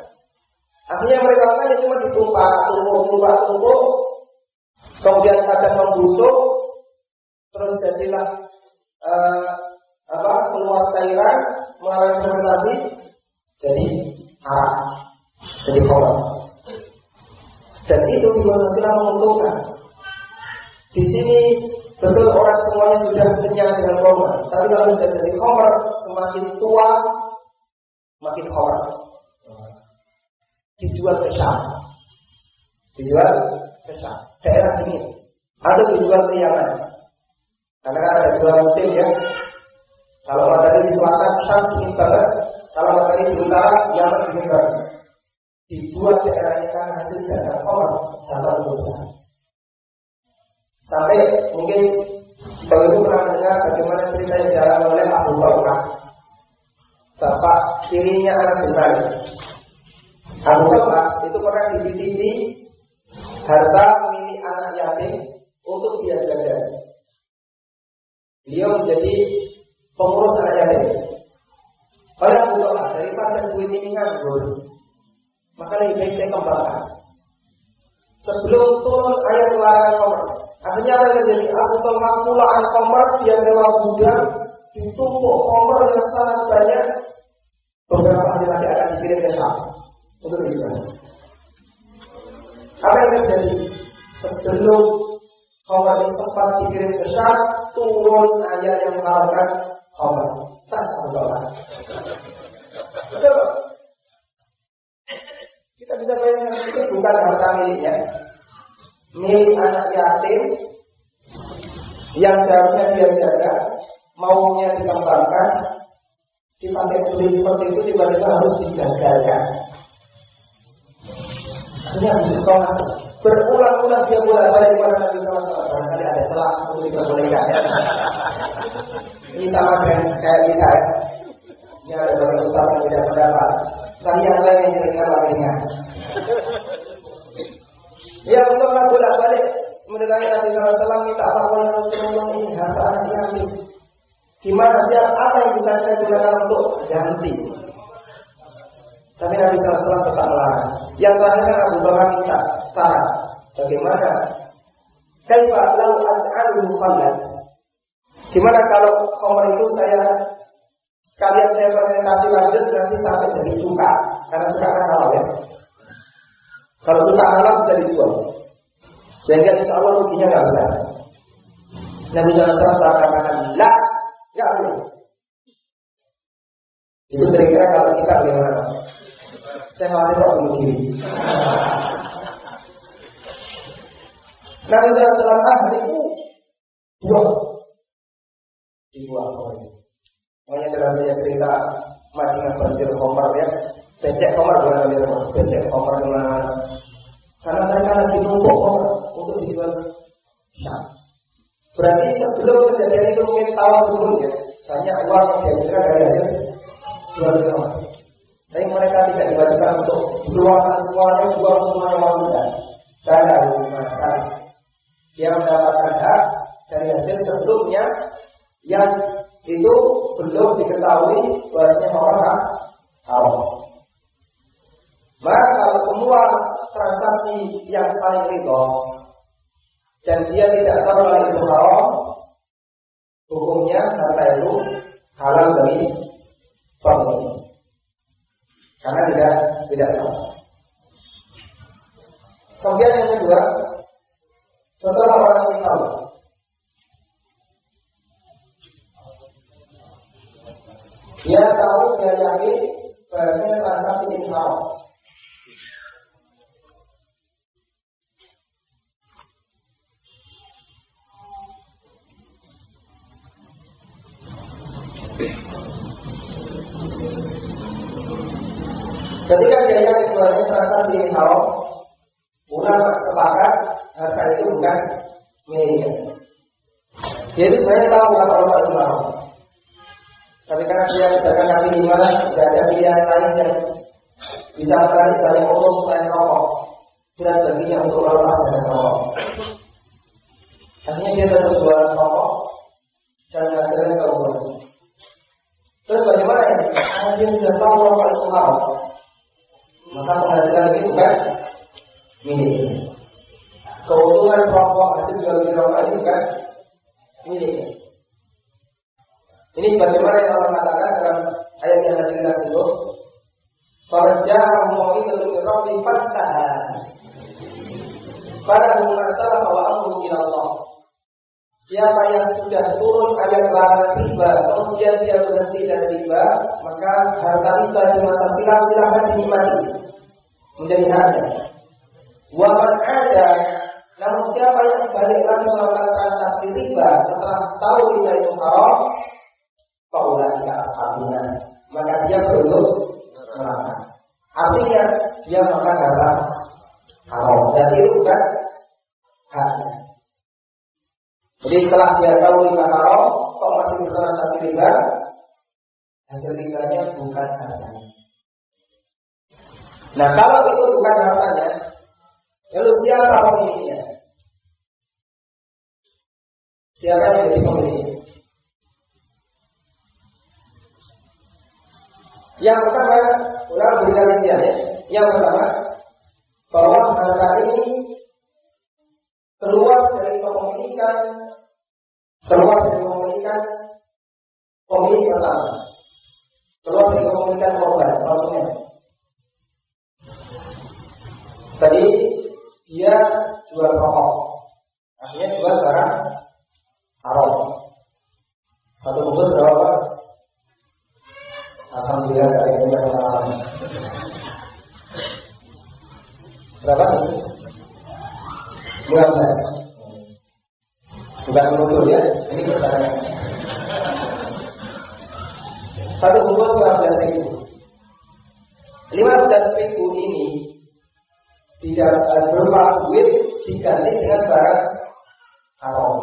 Akhirnya mereka makannya cuma ditumpah, tumpuk, tumpah, tumpuk. Kemudian kadang membusuk, terus jadilah uh, apa keluar cairan mengalami fermentasi, jadi arak, jadi kolon. Dan itu di masa silam menguntungkan. Di sini betul orang semuanya sudah kenyang dengan koma. Tapi kalau sudah jadi koma, semakin tua, makin koma. Dijual ke Syam. Dijual ke Syam. Daerah dingin. Atau dijual ke Yaman. Karena kan ada dua musim ya. Kalau matahari di selatan, Syam dingin banget. Kalau matahari di utara, Yaman dingin banget. Dibuat daerahnya kan hasil dagang koma sama berusaha. Sampai mungkin Bapak Ibu pernah dengar bagaimana cerita yang dialami oleh Abu Bakar Bapak tirinya anak bin Bakar itu pernah dititipi harta milik anak yatim untuk dia jaga. Beliau menjadi pengurus anak yatim. Oleh Abu Bakar daripada duit ini nganggur, maka lebih baik saya kembangkan. Sebelum turun ayat larangan komer, akhirnya apa yang terjadi? Aku tengah pulaan komer, dia sewa gudang, ditumpuk komer yang sangat banyak. Beberapa hari lagi akan dikirim ke Syam untuk dijual. Apa yang terjadi? Sebelum ini sempat dikirim ke Syam, turun ayat yang mengharapkan komer. Tas Abu Betul kita bisa bayangkan itu bukan harta miliknya, milik anak yatim yang seharusnya dia jaga, maunya dikembangkan, dipakai tulis seperti itu tiba-tiba harus digagalkan. Akhirnya harus ditolak. Berulang-ulang dia bolak-balik kepada Nabi SAW. Barangkali ada celah untuk diperbolehkan ya. Ini sama dengan kayak kita ya. Ini ada banyak ustaz yang tidak pendapat. Saya yang lain yang dengar lainnya. Ya untuk bolak balik mendengar Nabi SAW minta apa yang Rasulullah ini harta anak yatim. Gimana siap apa yang bisa saya gunakan untuk ganti? Tapi Nabi SAW tetap melarang. Yang terakhir Abu Bakar minta saran. Bagaimana? Kaifa lau as'aluhu khallan? Gimana kalau Homer itu saya sekalian saya fermentasi lanjut nanti sampai jadi suka karena suka kan halal ya. Kalau suka halal bisa dijual. Sehingga insya Allah ruginya nggak besar. Nabi SAW katakan, la, nggak boleh. Itu kira-kira kalau kita bagaimana? Saya khawatir kok bunuh diri. Nabi SAW ah itu buang. Dibuang pokoknya. Makanya dalam banyak cerita Madinah banjir Komar ya. Becek Komar bukan banjir Komar. Becek Komar dengan karena mereka lagi numpuk Komar untuk dijual Syam. Berarti sebelum kejadian itu mungkin tahun sebelumnya banyak uang yang dihasilkan dari hasil jual Komar. Tapi mereka tidak diwajibkan untuk keluarkan semuanya, jual semuanya uang muda. Karena masalah dia mendapatkan hak dari hasil sebelumnya yang itu belum diketahui bahasanya orang haram. Maka kalau semua transaksi yang saling ridho dan dia tidak tahu hal itu haram, hukumnya harta itu halal bagi pemilik. Karena tidak tidak tahu. Kemudian yang kedua, setelah orang ini tahu Dia tahu, dia yakin bahasanya transaksi ini haram. Ketika yakin bahwa transaksi haram, ulama sepakat harta itu bukan miliknya. Itu sebenarnya tahu apa-apa itu haram. Tapi karena dia sedangkan Nabi mana tidak ada pilihan lain yang bisa menarik banyak Allah selain rokok. Berat baginya untuk lepas dari rokok. Akhirnya dia tetap jualan rokok dan hasilnya keluar. Terus bagaimana ya? Karena dia sudah tahu rokok itu haram. Maka penghasilan itu bukan miliknya. Keuntungan rokok hasil jual beli rokok itu bukan miliknya. Ini sebagaimana yang Allah katakan dalam ayat yang tadi kita sebut. Farja'ahu mau'idatu min rabbi fattaha. Pada masalah bahwa amru Allah. Siapa yang sudah turun ayat larang riba, kemudian dia berhenti dari riba, maka harta riba di masa silam silahkan dinikmati menjadi haknya. Wa man ada namun siapa yang balik lagi melakukan transaksi riba setelah tahu riba itu haram, Faulaka ashabina. Maka dia perlu neraka. Artinya dia makan harta haram. Dan itu bukan haknya. Jadi setelah dia tahu riba haram, kok masih bertransaksi riba, hasil ribanya bukan hartanya. Nah kalau itu bukan hartanya, lalu siapa pemiliknya? Siapa yang jadi pemiliknya? Yang pertama, ulama berikan rincian ya. Yang pertama, bahwa harta ini keluar dari kepemilikan keluar dari kepemilikan pemilik pertama keluar dari kepemilikan korban maksudnya tadi dia jual rokok artinya jual barang haram satu bungkus berapa Alhamdulillah dari kita pengalaman. Berapa? 12 Bukan menutur ya, ini pertanyaan. Satu bungkus 15 ribu. 15 ribu ini tidak berupa duit diganti dengan barang haram.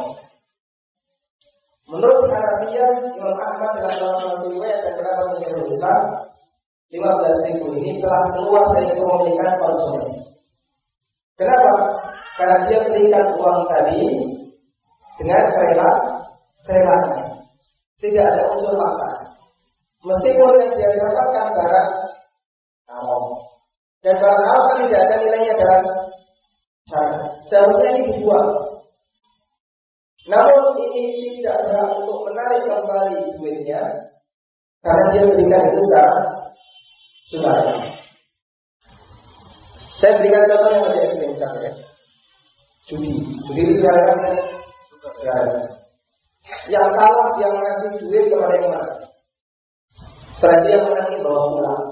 Menurut Hanafiya, Imam Ahmad salah satu riwayat dan pendapat Syekhul Islam, 15 ribu ini telah keluar dari kepemilikan konsumen. Kenapa? Karena dia berikan uang tadi dengan rela, relanya. Tidak ada unsur paksa. Meskipun yang dia dapatkan barang. Dan barang kan tidak ada nilainya dalam syariat. Seharusnya ini dibuang. Namun ini tidak berhak untuk menarik kembali duitnya karena dia berikan itu secara sunnah. Saya berikan contoh yang lebih ekstrim misalnya. Ya. Judi. Judi itu sekarang kan Yang kalah yang ngasih duit kepada yang mana? Setelah dia menangi bawa pulang.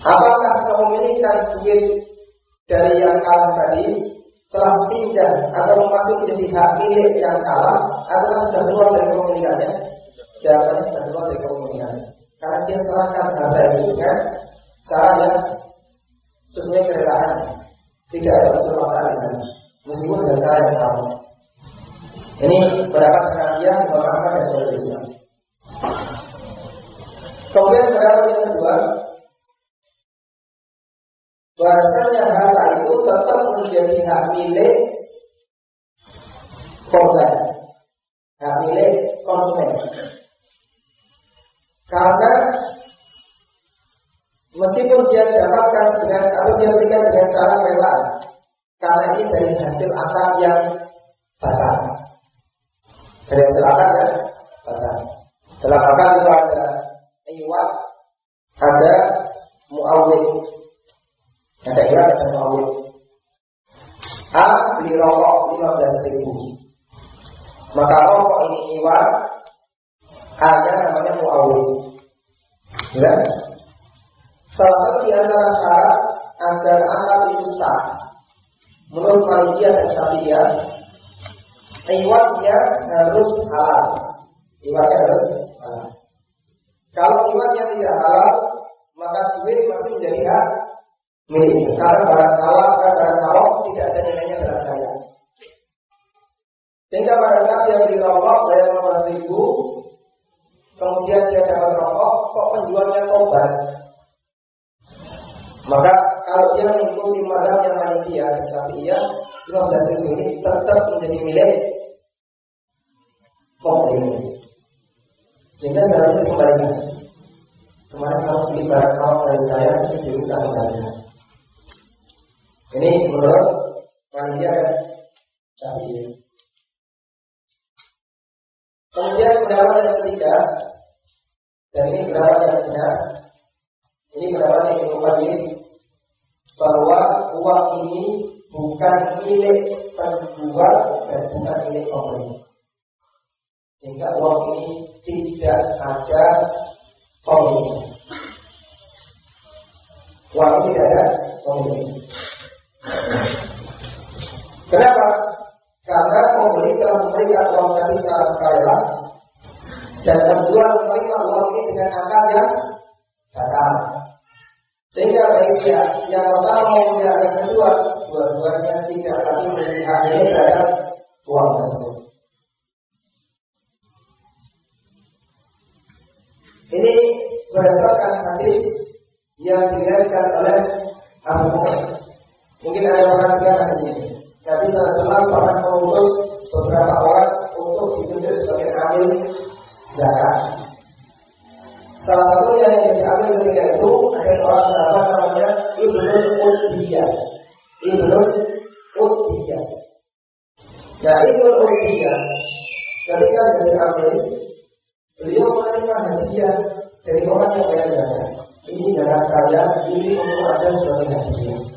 Apakah kepemilikan duit dari yang kalah tadi telah pindah atau masih menjadi hak milik yang kalah atau sudah keluar dari kepemilikannya? Jawabannya sudah keluar dari kepemilikannya. Karena dia serahkan harta itu dengan cara yang sesuai kerelaan. Tidak ada unsur masalah di sana. Meskipun dengan cara yang sama. Ini pendapat pengajian bahwa Ahmad dan Syaikhul. Kemudian pendapat yang kedua, bahasanya harta itu tetap menjadi hak milik korban, hak milik konsumen. Karena Meskipun dia dapatkan dengan atau dia berikan dengan cara rela, karena ini dari hasil akal yang batal. Dari hasil akal yang batal. Dalam akal itu ada iwat, ada ada iwat, ada muawid. A beli rokok 15 ribu Maka rokok ini iwat A nya namanya muawid Ya Salah satu di antara syarat agar akad itu sah menurut Malaysia dan Syafi'iyah iwatnya harus halal. Iwatnya harus halal. Kalau iwatnya tidak halal, maka duit masih menjadi hak milik. Karena barang halal, barang haram tidak ada nilainya dalam syariat. Sehingga pada saat dia beli rokok bayar 15 ribu, kemudian dia dapat rokok, kok penjualnya tobat, maka kalau dia mengikuti madhab yang lain dia dan Syafi'iyah, 15 ribu ini tetap menjadi milik pembeli. Sehingga seharusnya dikembalikan. Kemarin kamu beli barang kamu dari saya, ini juga kembalikan. Ini menurut panitia dan. Kemudian pendapat yang ketiga, dan ini pendapat yang benar, ini pendapat yang Qayyim bahwa uang ini bukan milik penjual dan bukan milik pembeli. Sehingga uang ini tidak ada pemilik. Uang ini tidak ada pemilik. Kenapa? Karena pembeli telah memberikan uang tadi secara sukarela dan penjual menerima uang ini dengan angka yang batal. Sehingga ya, yang pertama mau yang kedua, dua-duanya tidak lagi menjadi hak milik terhadap uang tersebut. Ini berdasarkan hadis yang diriwayatkan oleh Abu Bakar. Mungkin ada orang yang di sini. Tapi saya selalu pernah mengutus beberapa orang untuk ditunjuk sebagai amil zakat. Salah satunya yang diambil ketika itu ada seorang sahabat namanya Ibnul Utbiyah. Ibnul Utbiyah. Ya Ibnul Utbiyah ketika diambil beliau menerima hadiah dari orang yang zakat. Ini zakat kaya, ini untuk ada sebagai hadiah.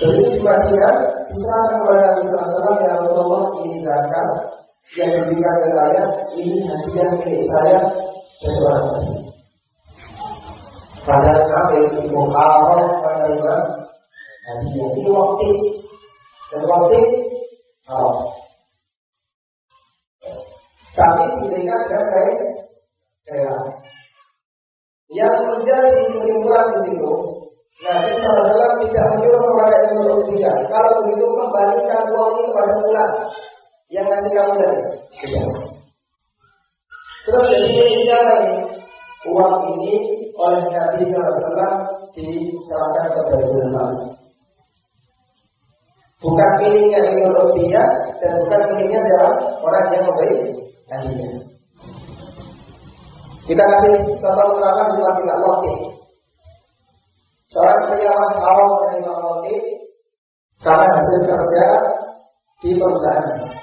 Jadi di Madinah diserahkan kepada Nabi Sallallahu ya Rasulullah ini zakat yang diberikan ke saya, ini hadiah milik saya dari orang. Pada kafir itu haram menerima hadiah ini waktu dan waktu haram. Tapi diberikan dari kaya. Yang menjadi kesimpulan di situ, Nabi SAW tidak menyuruh kepada Ibnu Utsiyah. Kalau begitu kembalikan uang ini kepada pulang yang ngasih kamu tadi. Terus jadi siapa ini? Uang ini oleh Nabi SAW diserahkan ke Baitul Mal. Bukan miliknya Ibnu Rupiah dan bukan miliknya siapa? Orang yang memberi hadiah. Kita kasih contoh penerapan di tidak wakil. Karyawan awal menerima roti karena hasil kerja di perusahaan.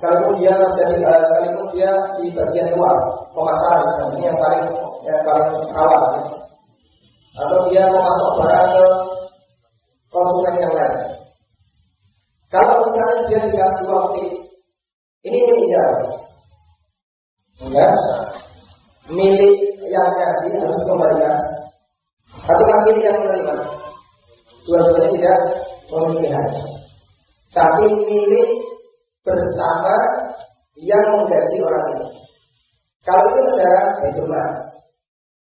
Sekalipun dia terjadi, uh, sekalipun dia di bagian luar pemasaran, ini yang paling yang paling awal. Atau dia memasok barang ke konsumen yang lain. Kalau misalnya dia dikasih roti, ini milik siapa? Enggak, milik yang kasih harus dikembalikan. Atau milik yang menerima? Dua-duanya tidak memiliki hak. Tapi milik bersama yang menggaji orang ini. Kalau itu negara, itu mah.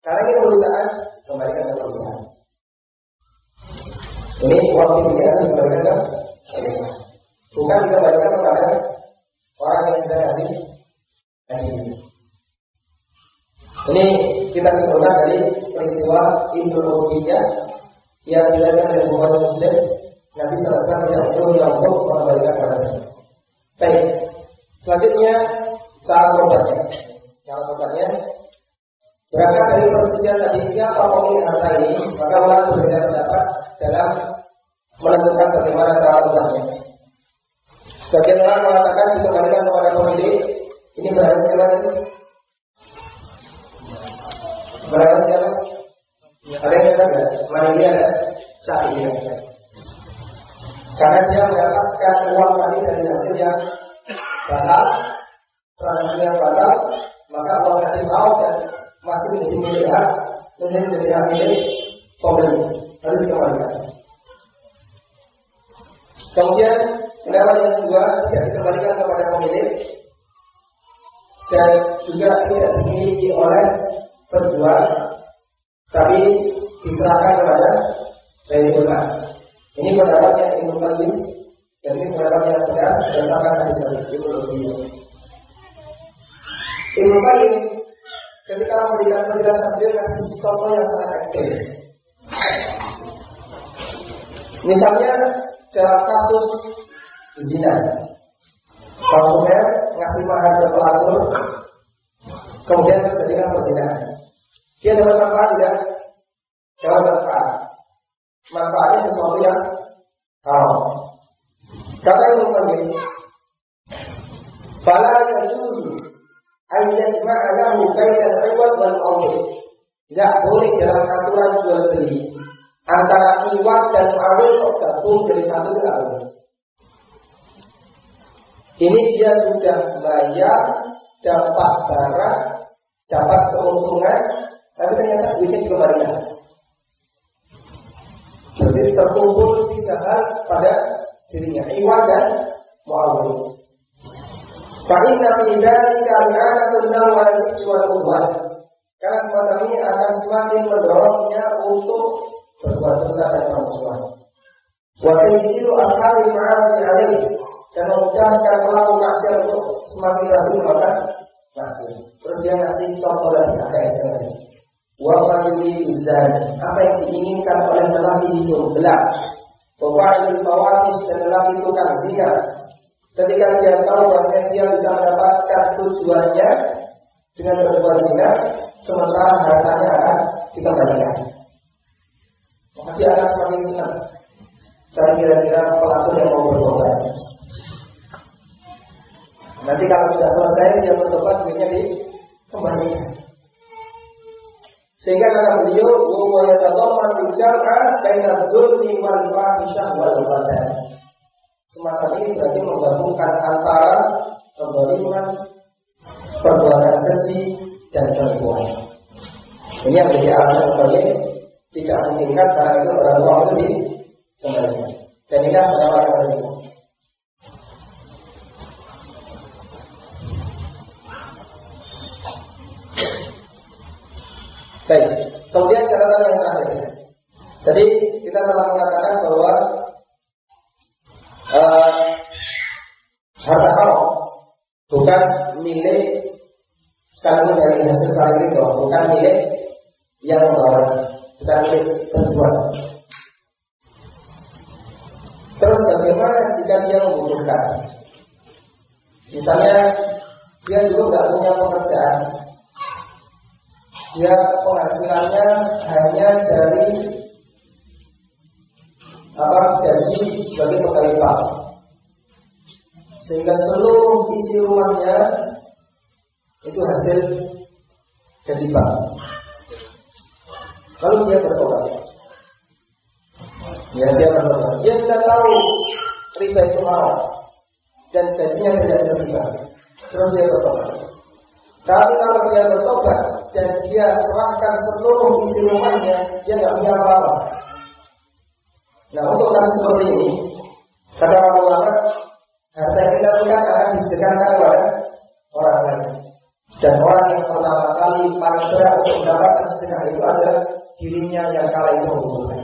Karena ini perusahaan, kembalikan ke perusahaan. Ini uang ini dikembalikan ke Bukan dikembalikan kepada orang yang sudah kasih ini. Ini kita simpulkan dari peristiwa Udhiyah yang dilakukan oleh Bukhari Muslim. Nabi Sallallahu yang yang untuk mengembalikan kepada Baik. Selanjutnya cara tobatnya. Cara tobatnya berangkat dari persisian tadi siapa pemilik harta ini, maka orang berbeda pendapat dalam menentukan bagaimana cara tobatnya. Sebagian orang mengatakan dikembalikan kepada pemilik. Ini itu? Berarti siapa? Ada yang kata nggak? Ini ada saat ini. Karena dia mendapatkan uang tadi dari hasil yang batal, transaksi yang batal, maka uang tadi mau dan masih menjadi milik menjadi milik milik pembeli. Harus dikembalikan. Kemudian pendapat yang kedua tidak dikembalikan kepada pemilik dan juga tidak dimiliki oleh penjual, tapi diserahkan kepada dari rumah. Ini pendapatnya Ibnu Qayyim dan ini pendapatnya benar berdasarkan hadis dari Ibnu Qayyim. Ibnu Qayyim ketika memberikan penjelasan beliau kasih contoh yang sangat ekstrim. Misalnya dalam kasus zina, konsumen ngasih mahar ke pelacur, kemudian terjadi perzinahan. Dia dapat manfaat tidak? Dapat manfaat manfaatnya sesuatu yang haram. Kata Ibnu Qayyim, "Fala yajuzu an yajma'a lahu bainal 'iwad wal 'awd." Tidak boleh dalam aturan jual beli antara iwat dan awil tergabung dari satu awil. Ini dia sudah bayar, dapat barang, dapat keuntungan, tapi ternyata duitnya juga banyak. Jadi terkumpul tiga hal pada dirinya, iwan dan muawwil. Fa'inna fi dzalika i'anatun lahu 'ala al Karena semacam ini akan semakin mendorongnya untuk berbuat dosa dan permusuhan. Wa taysiru akali ma'asi alaih dan memudahkan pelaku maksiat untuk semakin rajin melakukan maksiat. Terus dia ngasih contoh lagi agak ekstrim Wa zan Apa yang diinginkan oleh lelaki itu gelap. Wafa'ilul fawatis dan lelaki itu kan zina. Ketika dia tahu bahwa dia bisa mendapatkan tujuannya dengan berbuat zina, sementara hartanya akan dikembalikan. Maka dia akan semakin senang. Cari kira-kira pelaku yang mau bertobat. Nanti kalau sudah selesai dia bertobat duitnya dikembalikan. Sehingga kata beliau, "Wa yatadamman jam'a baina dzulmi wal fahisyah wal badan." Semacam ini berarti menggabungkan antara kezaliman, perbuatan keji dan perbuatan. Ini yang menjadi alasan sebagai tidak memungkinkan barang itu tua itu dikembalikan. Dan ini adalah pendapat yang Baik, kemudian catatan yang terakhir. Tadi kita telah mengatakan bahwa uh, harta haram bukan milik sekaligus dari hasil saling itu, bukan milik yang membawa, bukan milik berdua. Terus bagaimana jika dia membutuhkan? Misalnya dia dulu nggak punya pekerjaan, dia penghasilannya hanya dari apa gaji sebagai pegawai bank. Sehingga seluruh isi rumahnya itu hasil gaji bank. Kalau dia bertobat, ya dia bertobat. Dia tidak tahu riba itu haram dan gajinya tidak riba. Terus dia bertobat. Tapi kalau dia bertobat dan dia serahkan seluruh isi rumahnya, dia nggak punya apa-apa. Nah untuk kasus seperti ini, kata para ulama, harta yang kita punya akan disediakan kepada orang lain. Dan orang yang pertama kali paling berat untuk mendapatkan sedekah itu adalah dirinya yang kala itu membutuhkan.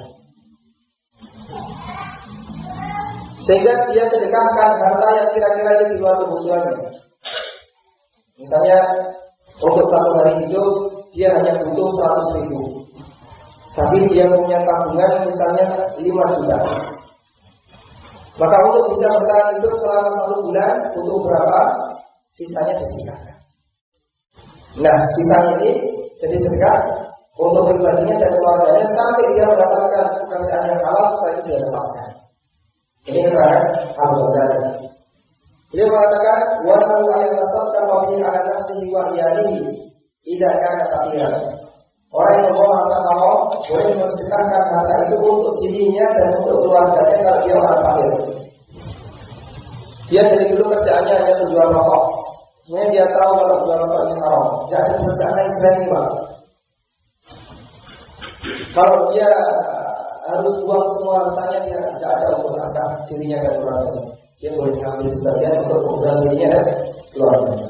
Sehingga dia sedekahkan harta yang kira-kira di luar kebutuhannya. Misalnya untuk satu hari itu dia hanya butuh 100 ribu. Tapi dia punya tabungan misalnya 5 juta. Maka untuk bisa bertahan hidup selama satu bulan butuh berapa? Sisanya disedekahkan. Nah, sisanya ini jadi sedekah untuk pribadinya dan keluarganya sampai dia mendapatkan pekerjaan yang halal setelah itu dia lepaskan. Ini keterangan Abu Ghazali. Beliau mengatakan, "Walau ayat tasawwur wa ala nafsihi wa iyalihi idza kana kafiran." Orang yang membawa harta haram boleh mensedekahkan harta itu untuk dirinya dan untuk keluarganya kalau dia orang kafir. Dia dari dulu kerjaannya hanya menjual rokok. Sebenarnya dia tahu kalau jual rokok ini haram. Dia ada pekerjaan lain selain ini, Kalau dia harus buang semua hartanya dia tidak ada untuk angkat dirinya dan keluarganya. Dia boleh mengambil sebagian untuk kebutuhan dirinya dan keluarganya.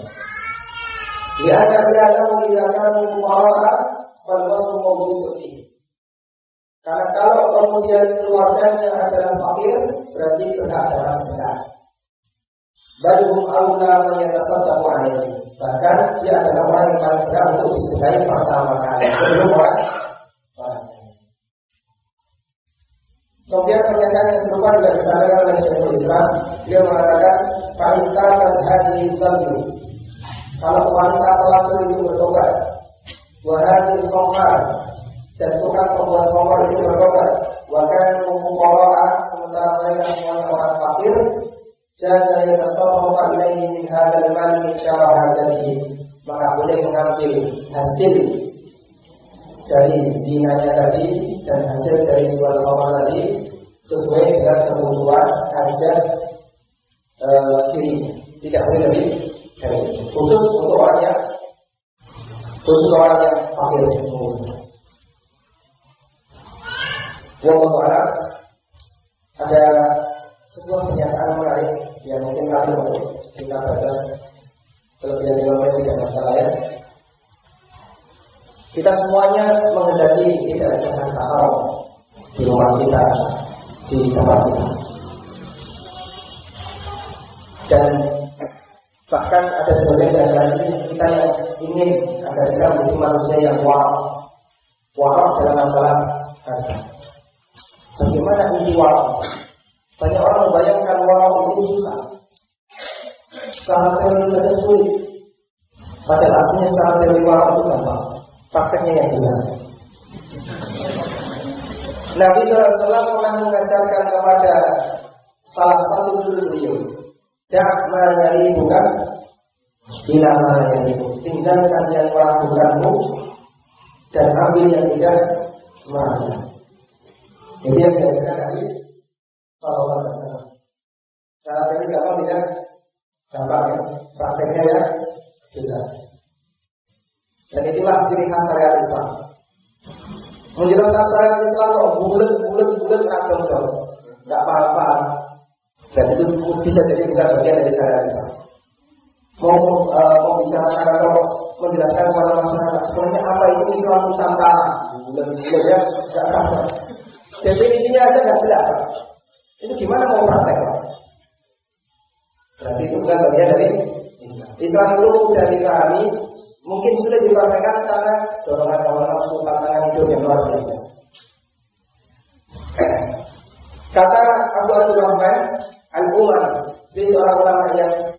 Dia dia ada mengilakan muara kalau mau Karena kalau kemudian keluarganya adalah fakir, berarti sedekah. Balhum aula man yatasaddaqu alaihi. Bahkan dia adalah orang yang paling berhak untuk disedekahi pertama kali sebelum orang Kemudian pernyataan yang serupa juga disampaikan oleh Syekhul Islam. Dia mengatakan, "Fa'inta kan hadhihi dhanbu." Kalau wanita pelacur itu bertobat, wahadil khamar dan tukang pembuat khamar itu bertobat, bahkan mengkukoroa sementara mereka semuanya orang fakir, jaza yatasarrafa ilaihi min hadzal mal min maka boleh mengambil hasil dari zinanya tadi dan hasil dari jual khamar tadi sesuai dengan kebutuhan hajat e, diri tidak boleh lebih dari khusus untuk orang yang khusus orang yang fakir Wallahu a'lam ada sebuah pernyataan menarik yang mungkin kami untuk kita baca lima menit tidak masalah ya. Kita semuanya menghendaki tidak ada haram di rumah kita, di tempat kita. Dan bahkan ada sebagian dari lagi kita yang ingin agar kita menjadi manusia yang warok, warok dalam masalah harta. Bagaimana inti warok? Banyak orang membayangkan warok itu susah. Secara teori saja sulit. Padahal aslinya secara teori warok itu gampang. Prakteknya yang susah. Nabi SAW pernah mengajarkan kepada salah satu dulu beliau, Dak dari bukan Bila ibu Tinggalkan yang melakukanmu Dan ambil yang tidak melakukan Jadi yang diajarkan Nabi Sallallahu Alaihi Wasallam Cara ini gampang tidak? Gampang ya. Prakteknya ya Susah Dan itulah ciri khas syariat Islam Menjelaskan syariat Islam kok bulat bulat bulat ragam dong, nggak apa-apa. Dan itu bisa jadi bukan bagian dari syariat Islam. Mau uh, mau bicara atau menjelaskan kepada masyarakat sebenarnya apa itu Islam Nusantara, bulat bulat ya, nggak apa. Definisinya aja nggak jelas. Itu gimana mau praktek? Berarti itu bukan bagian dari Islam. Islam itu mudah dipahami, Mungkin sudah dipraktekkan karena dorongan kawan nafsu tantangan hidup yang luar biasa. Kata Abu Abdurrahman Al-Umar, dia seorang ulama yang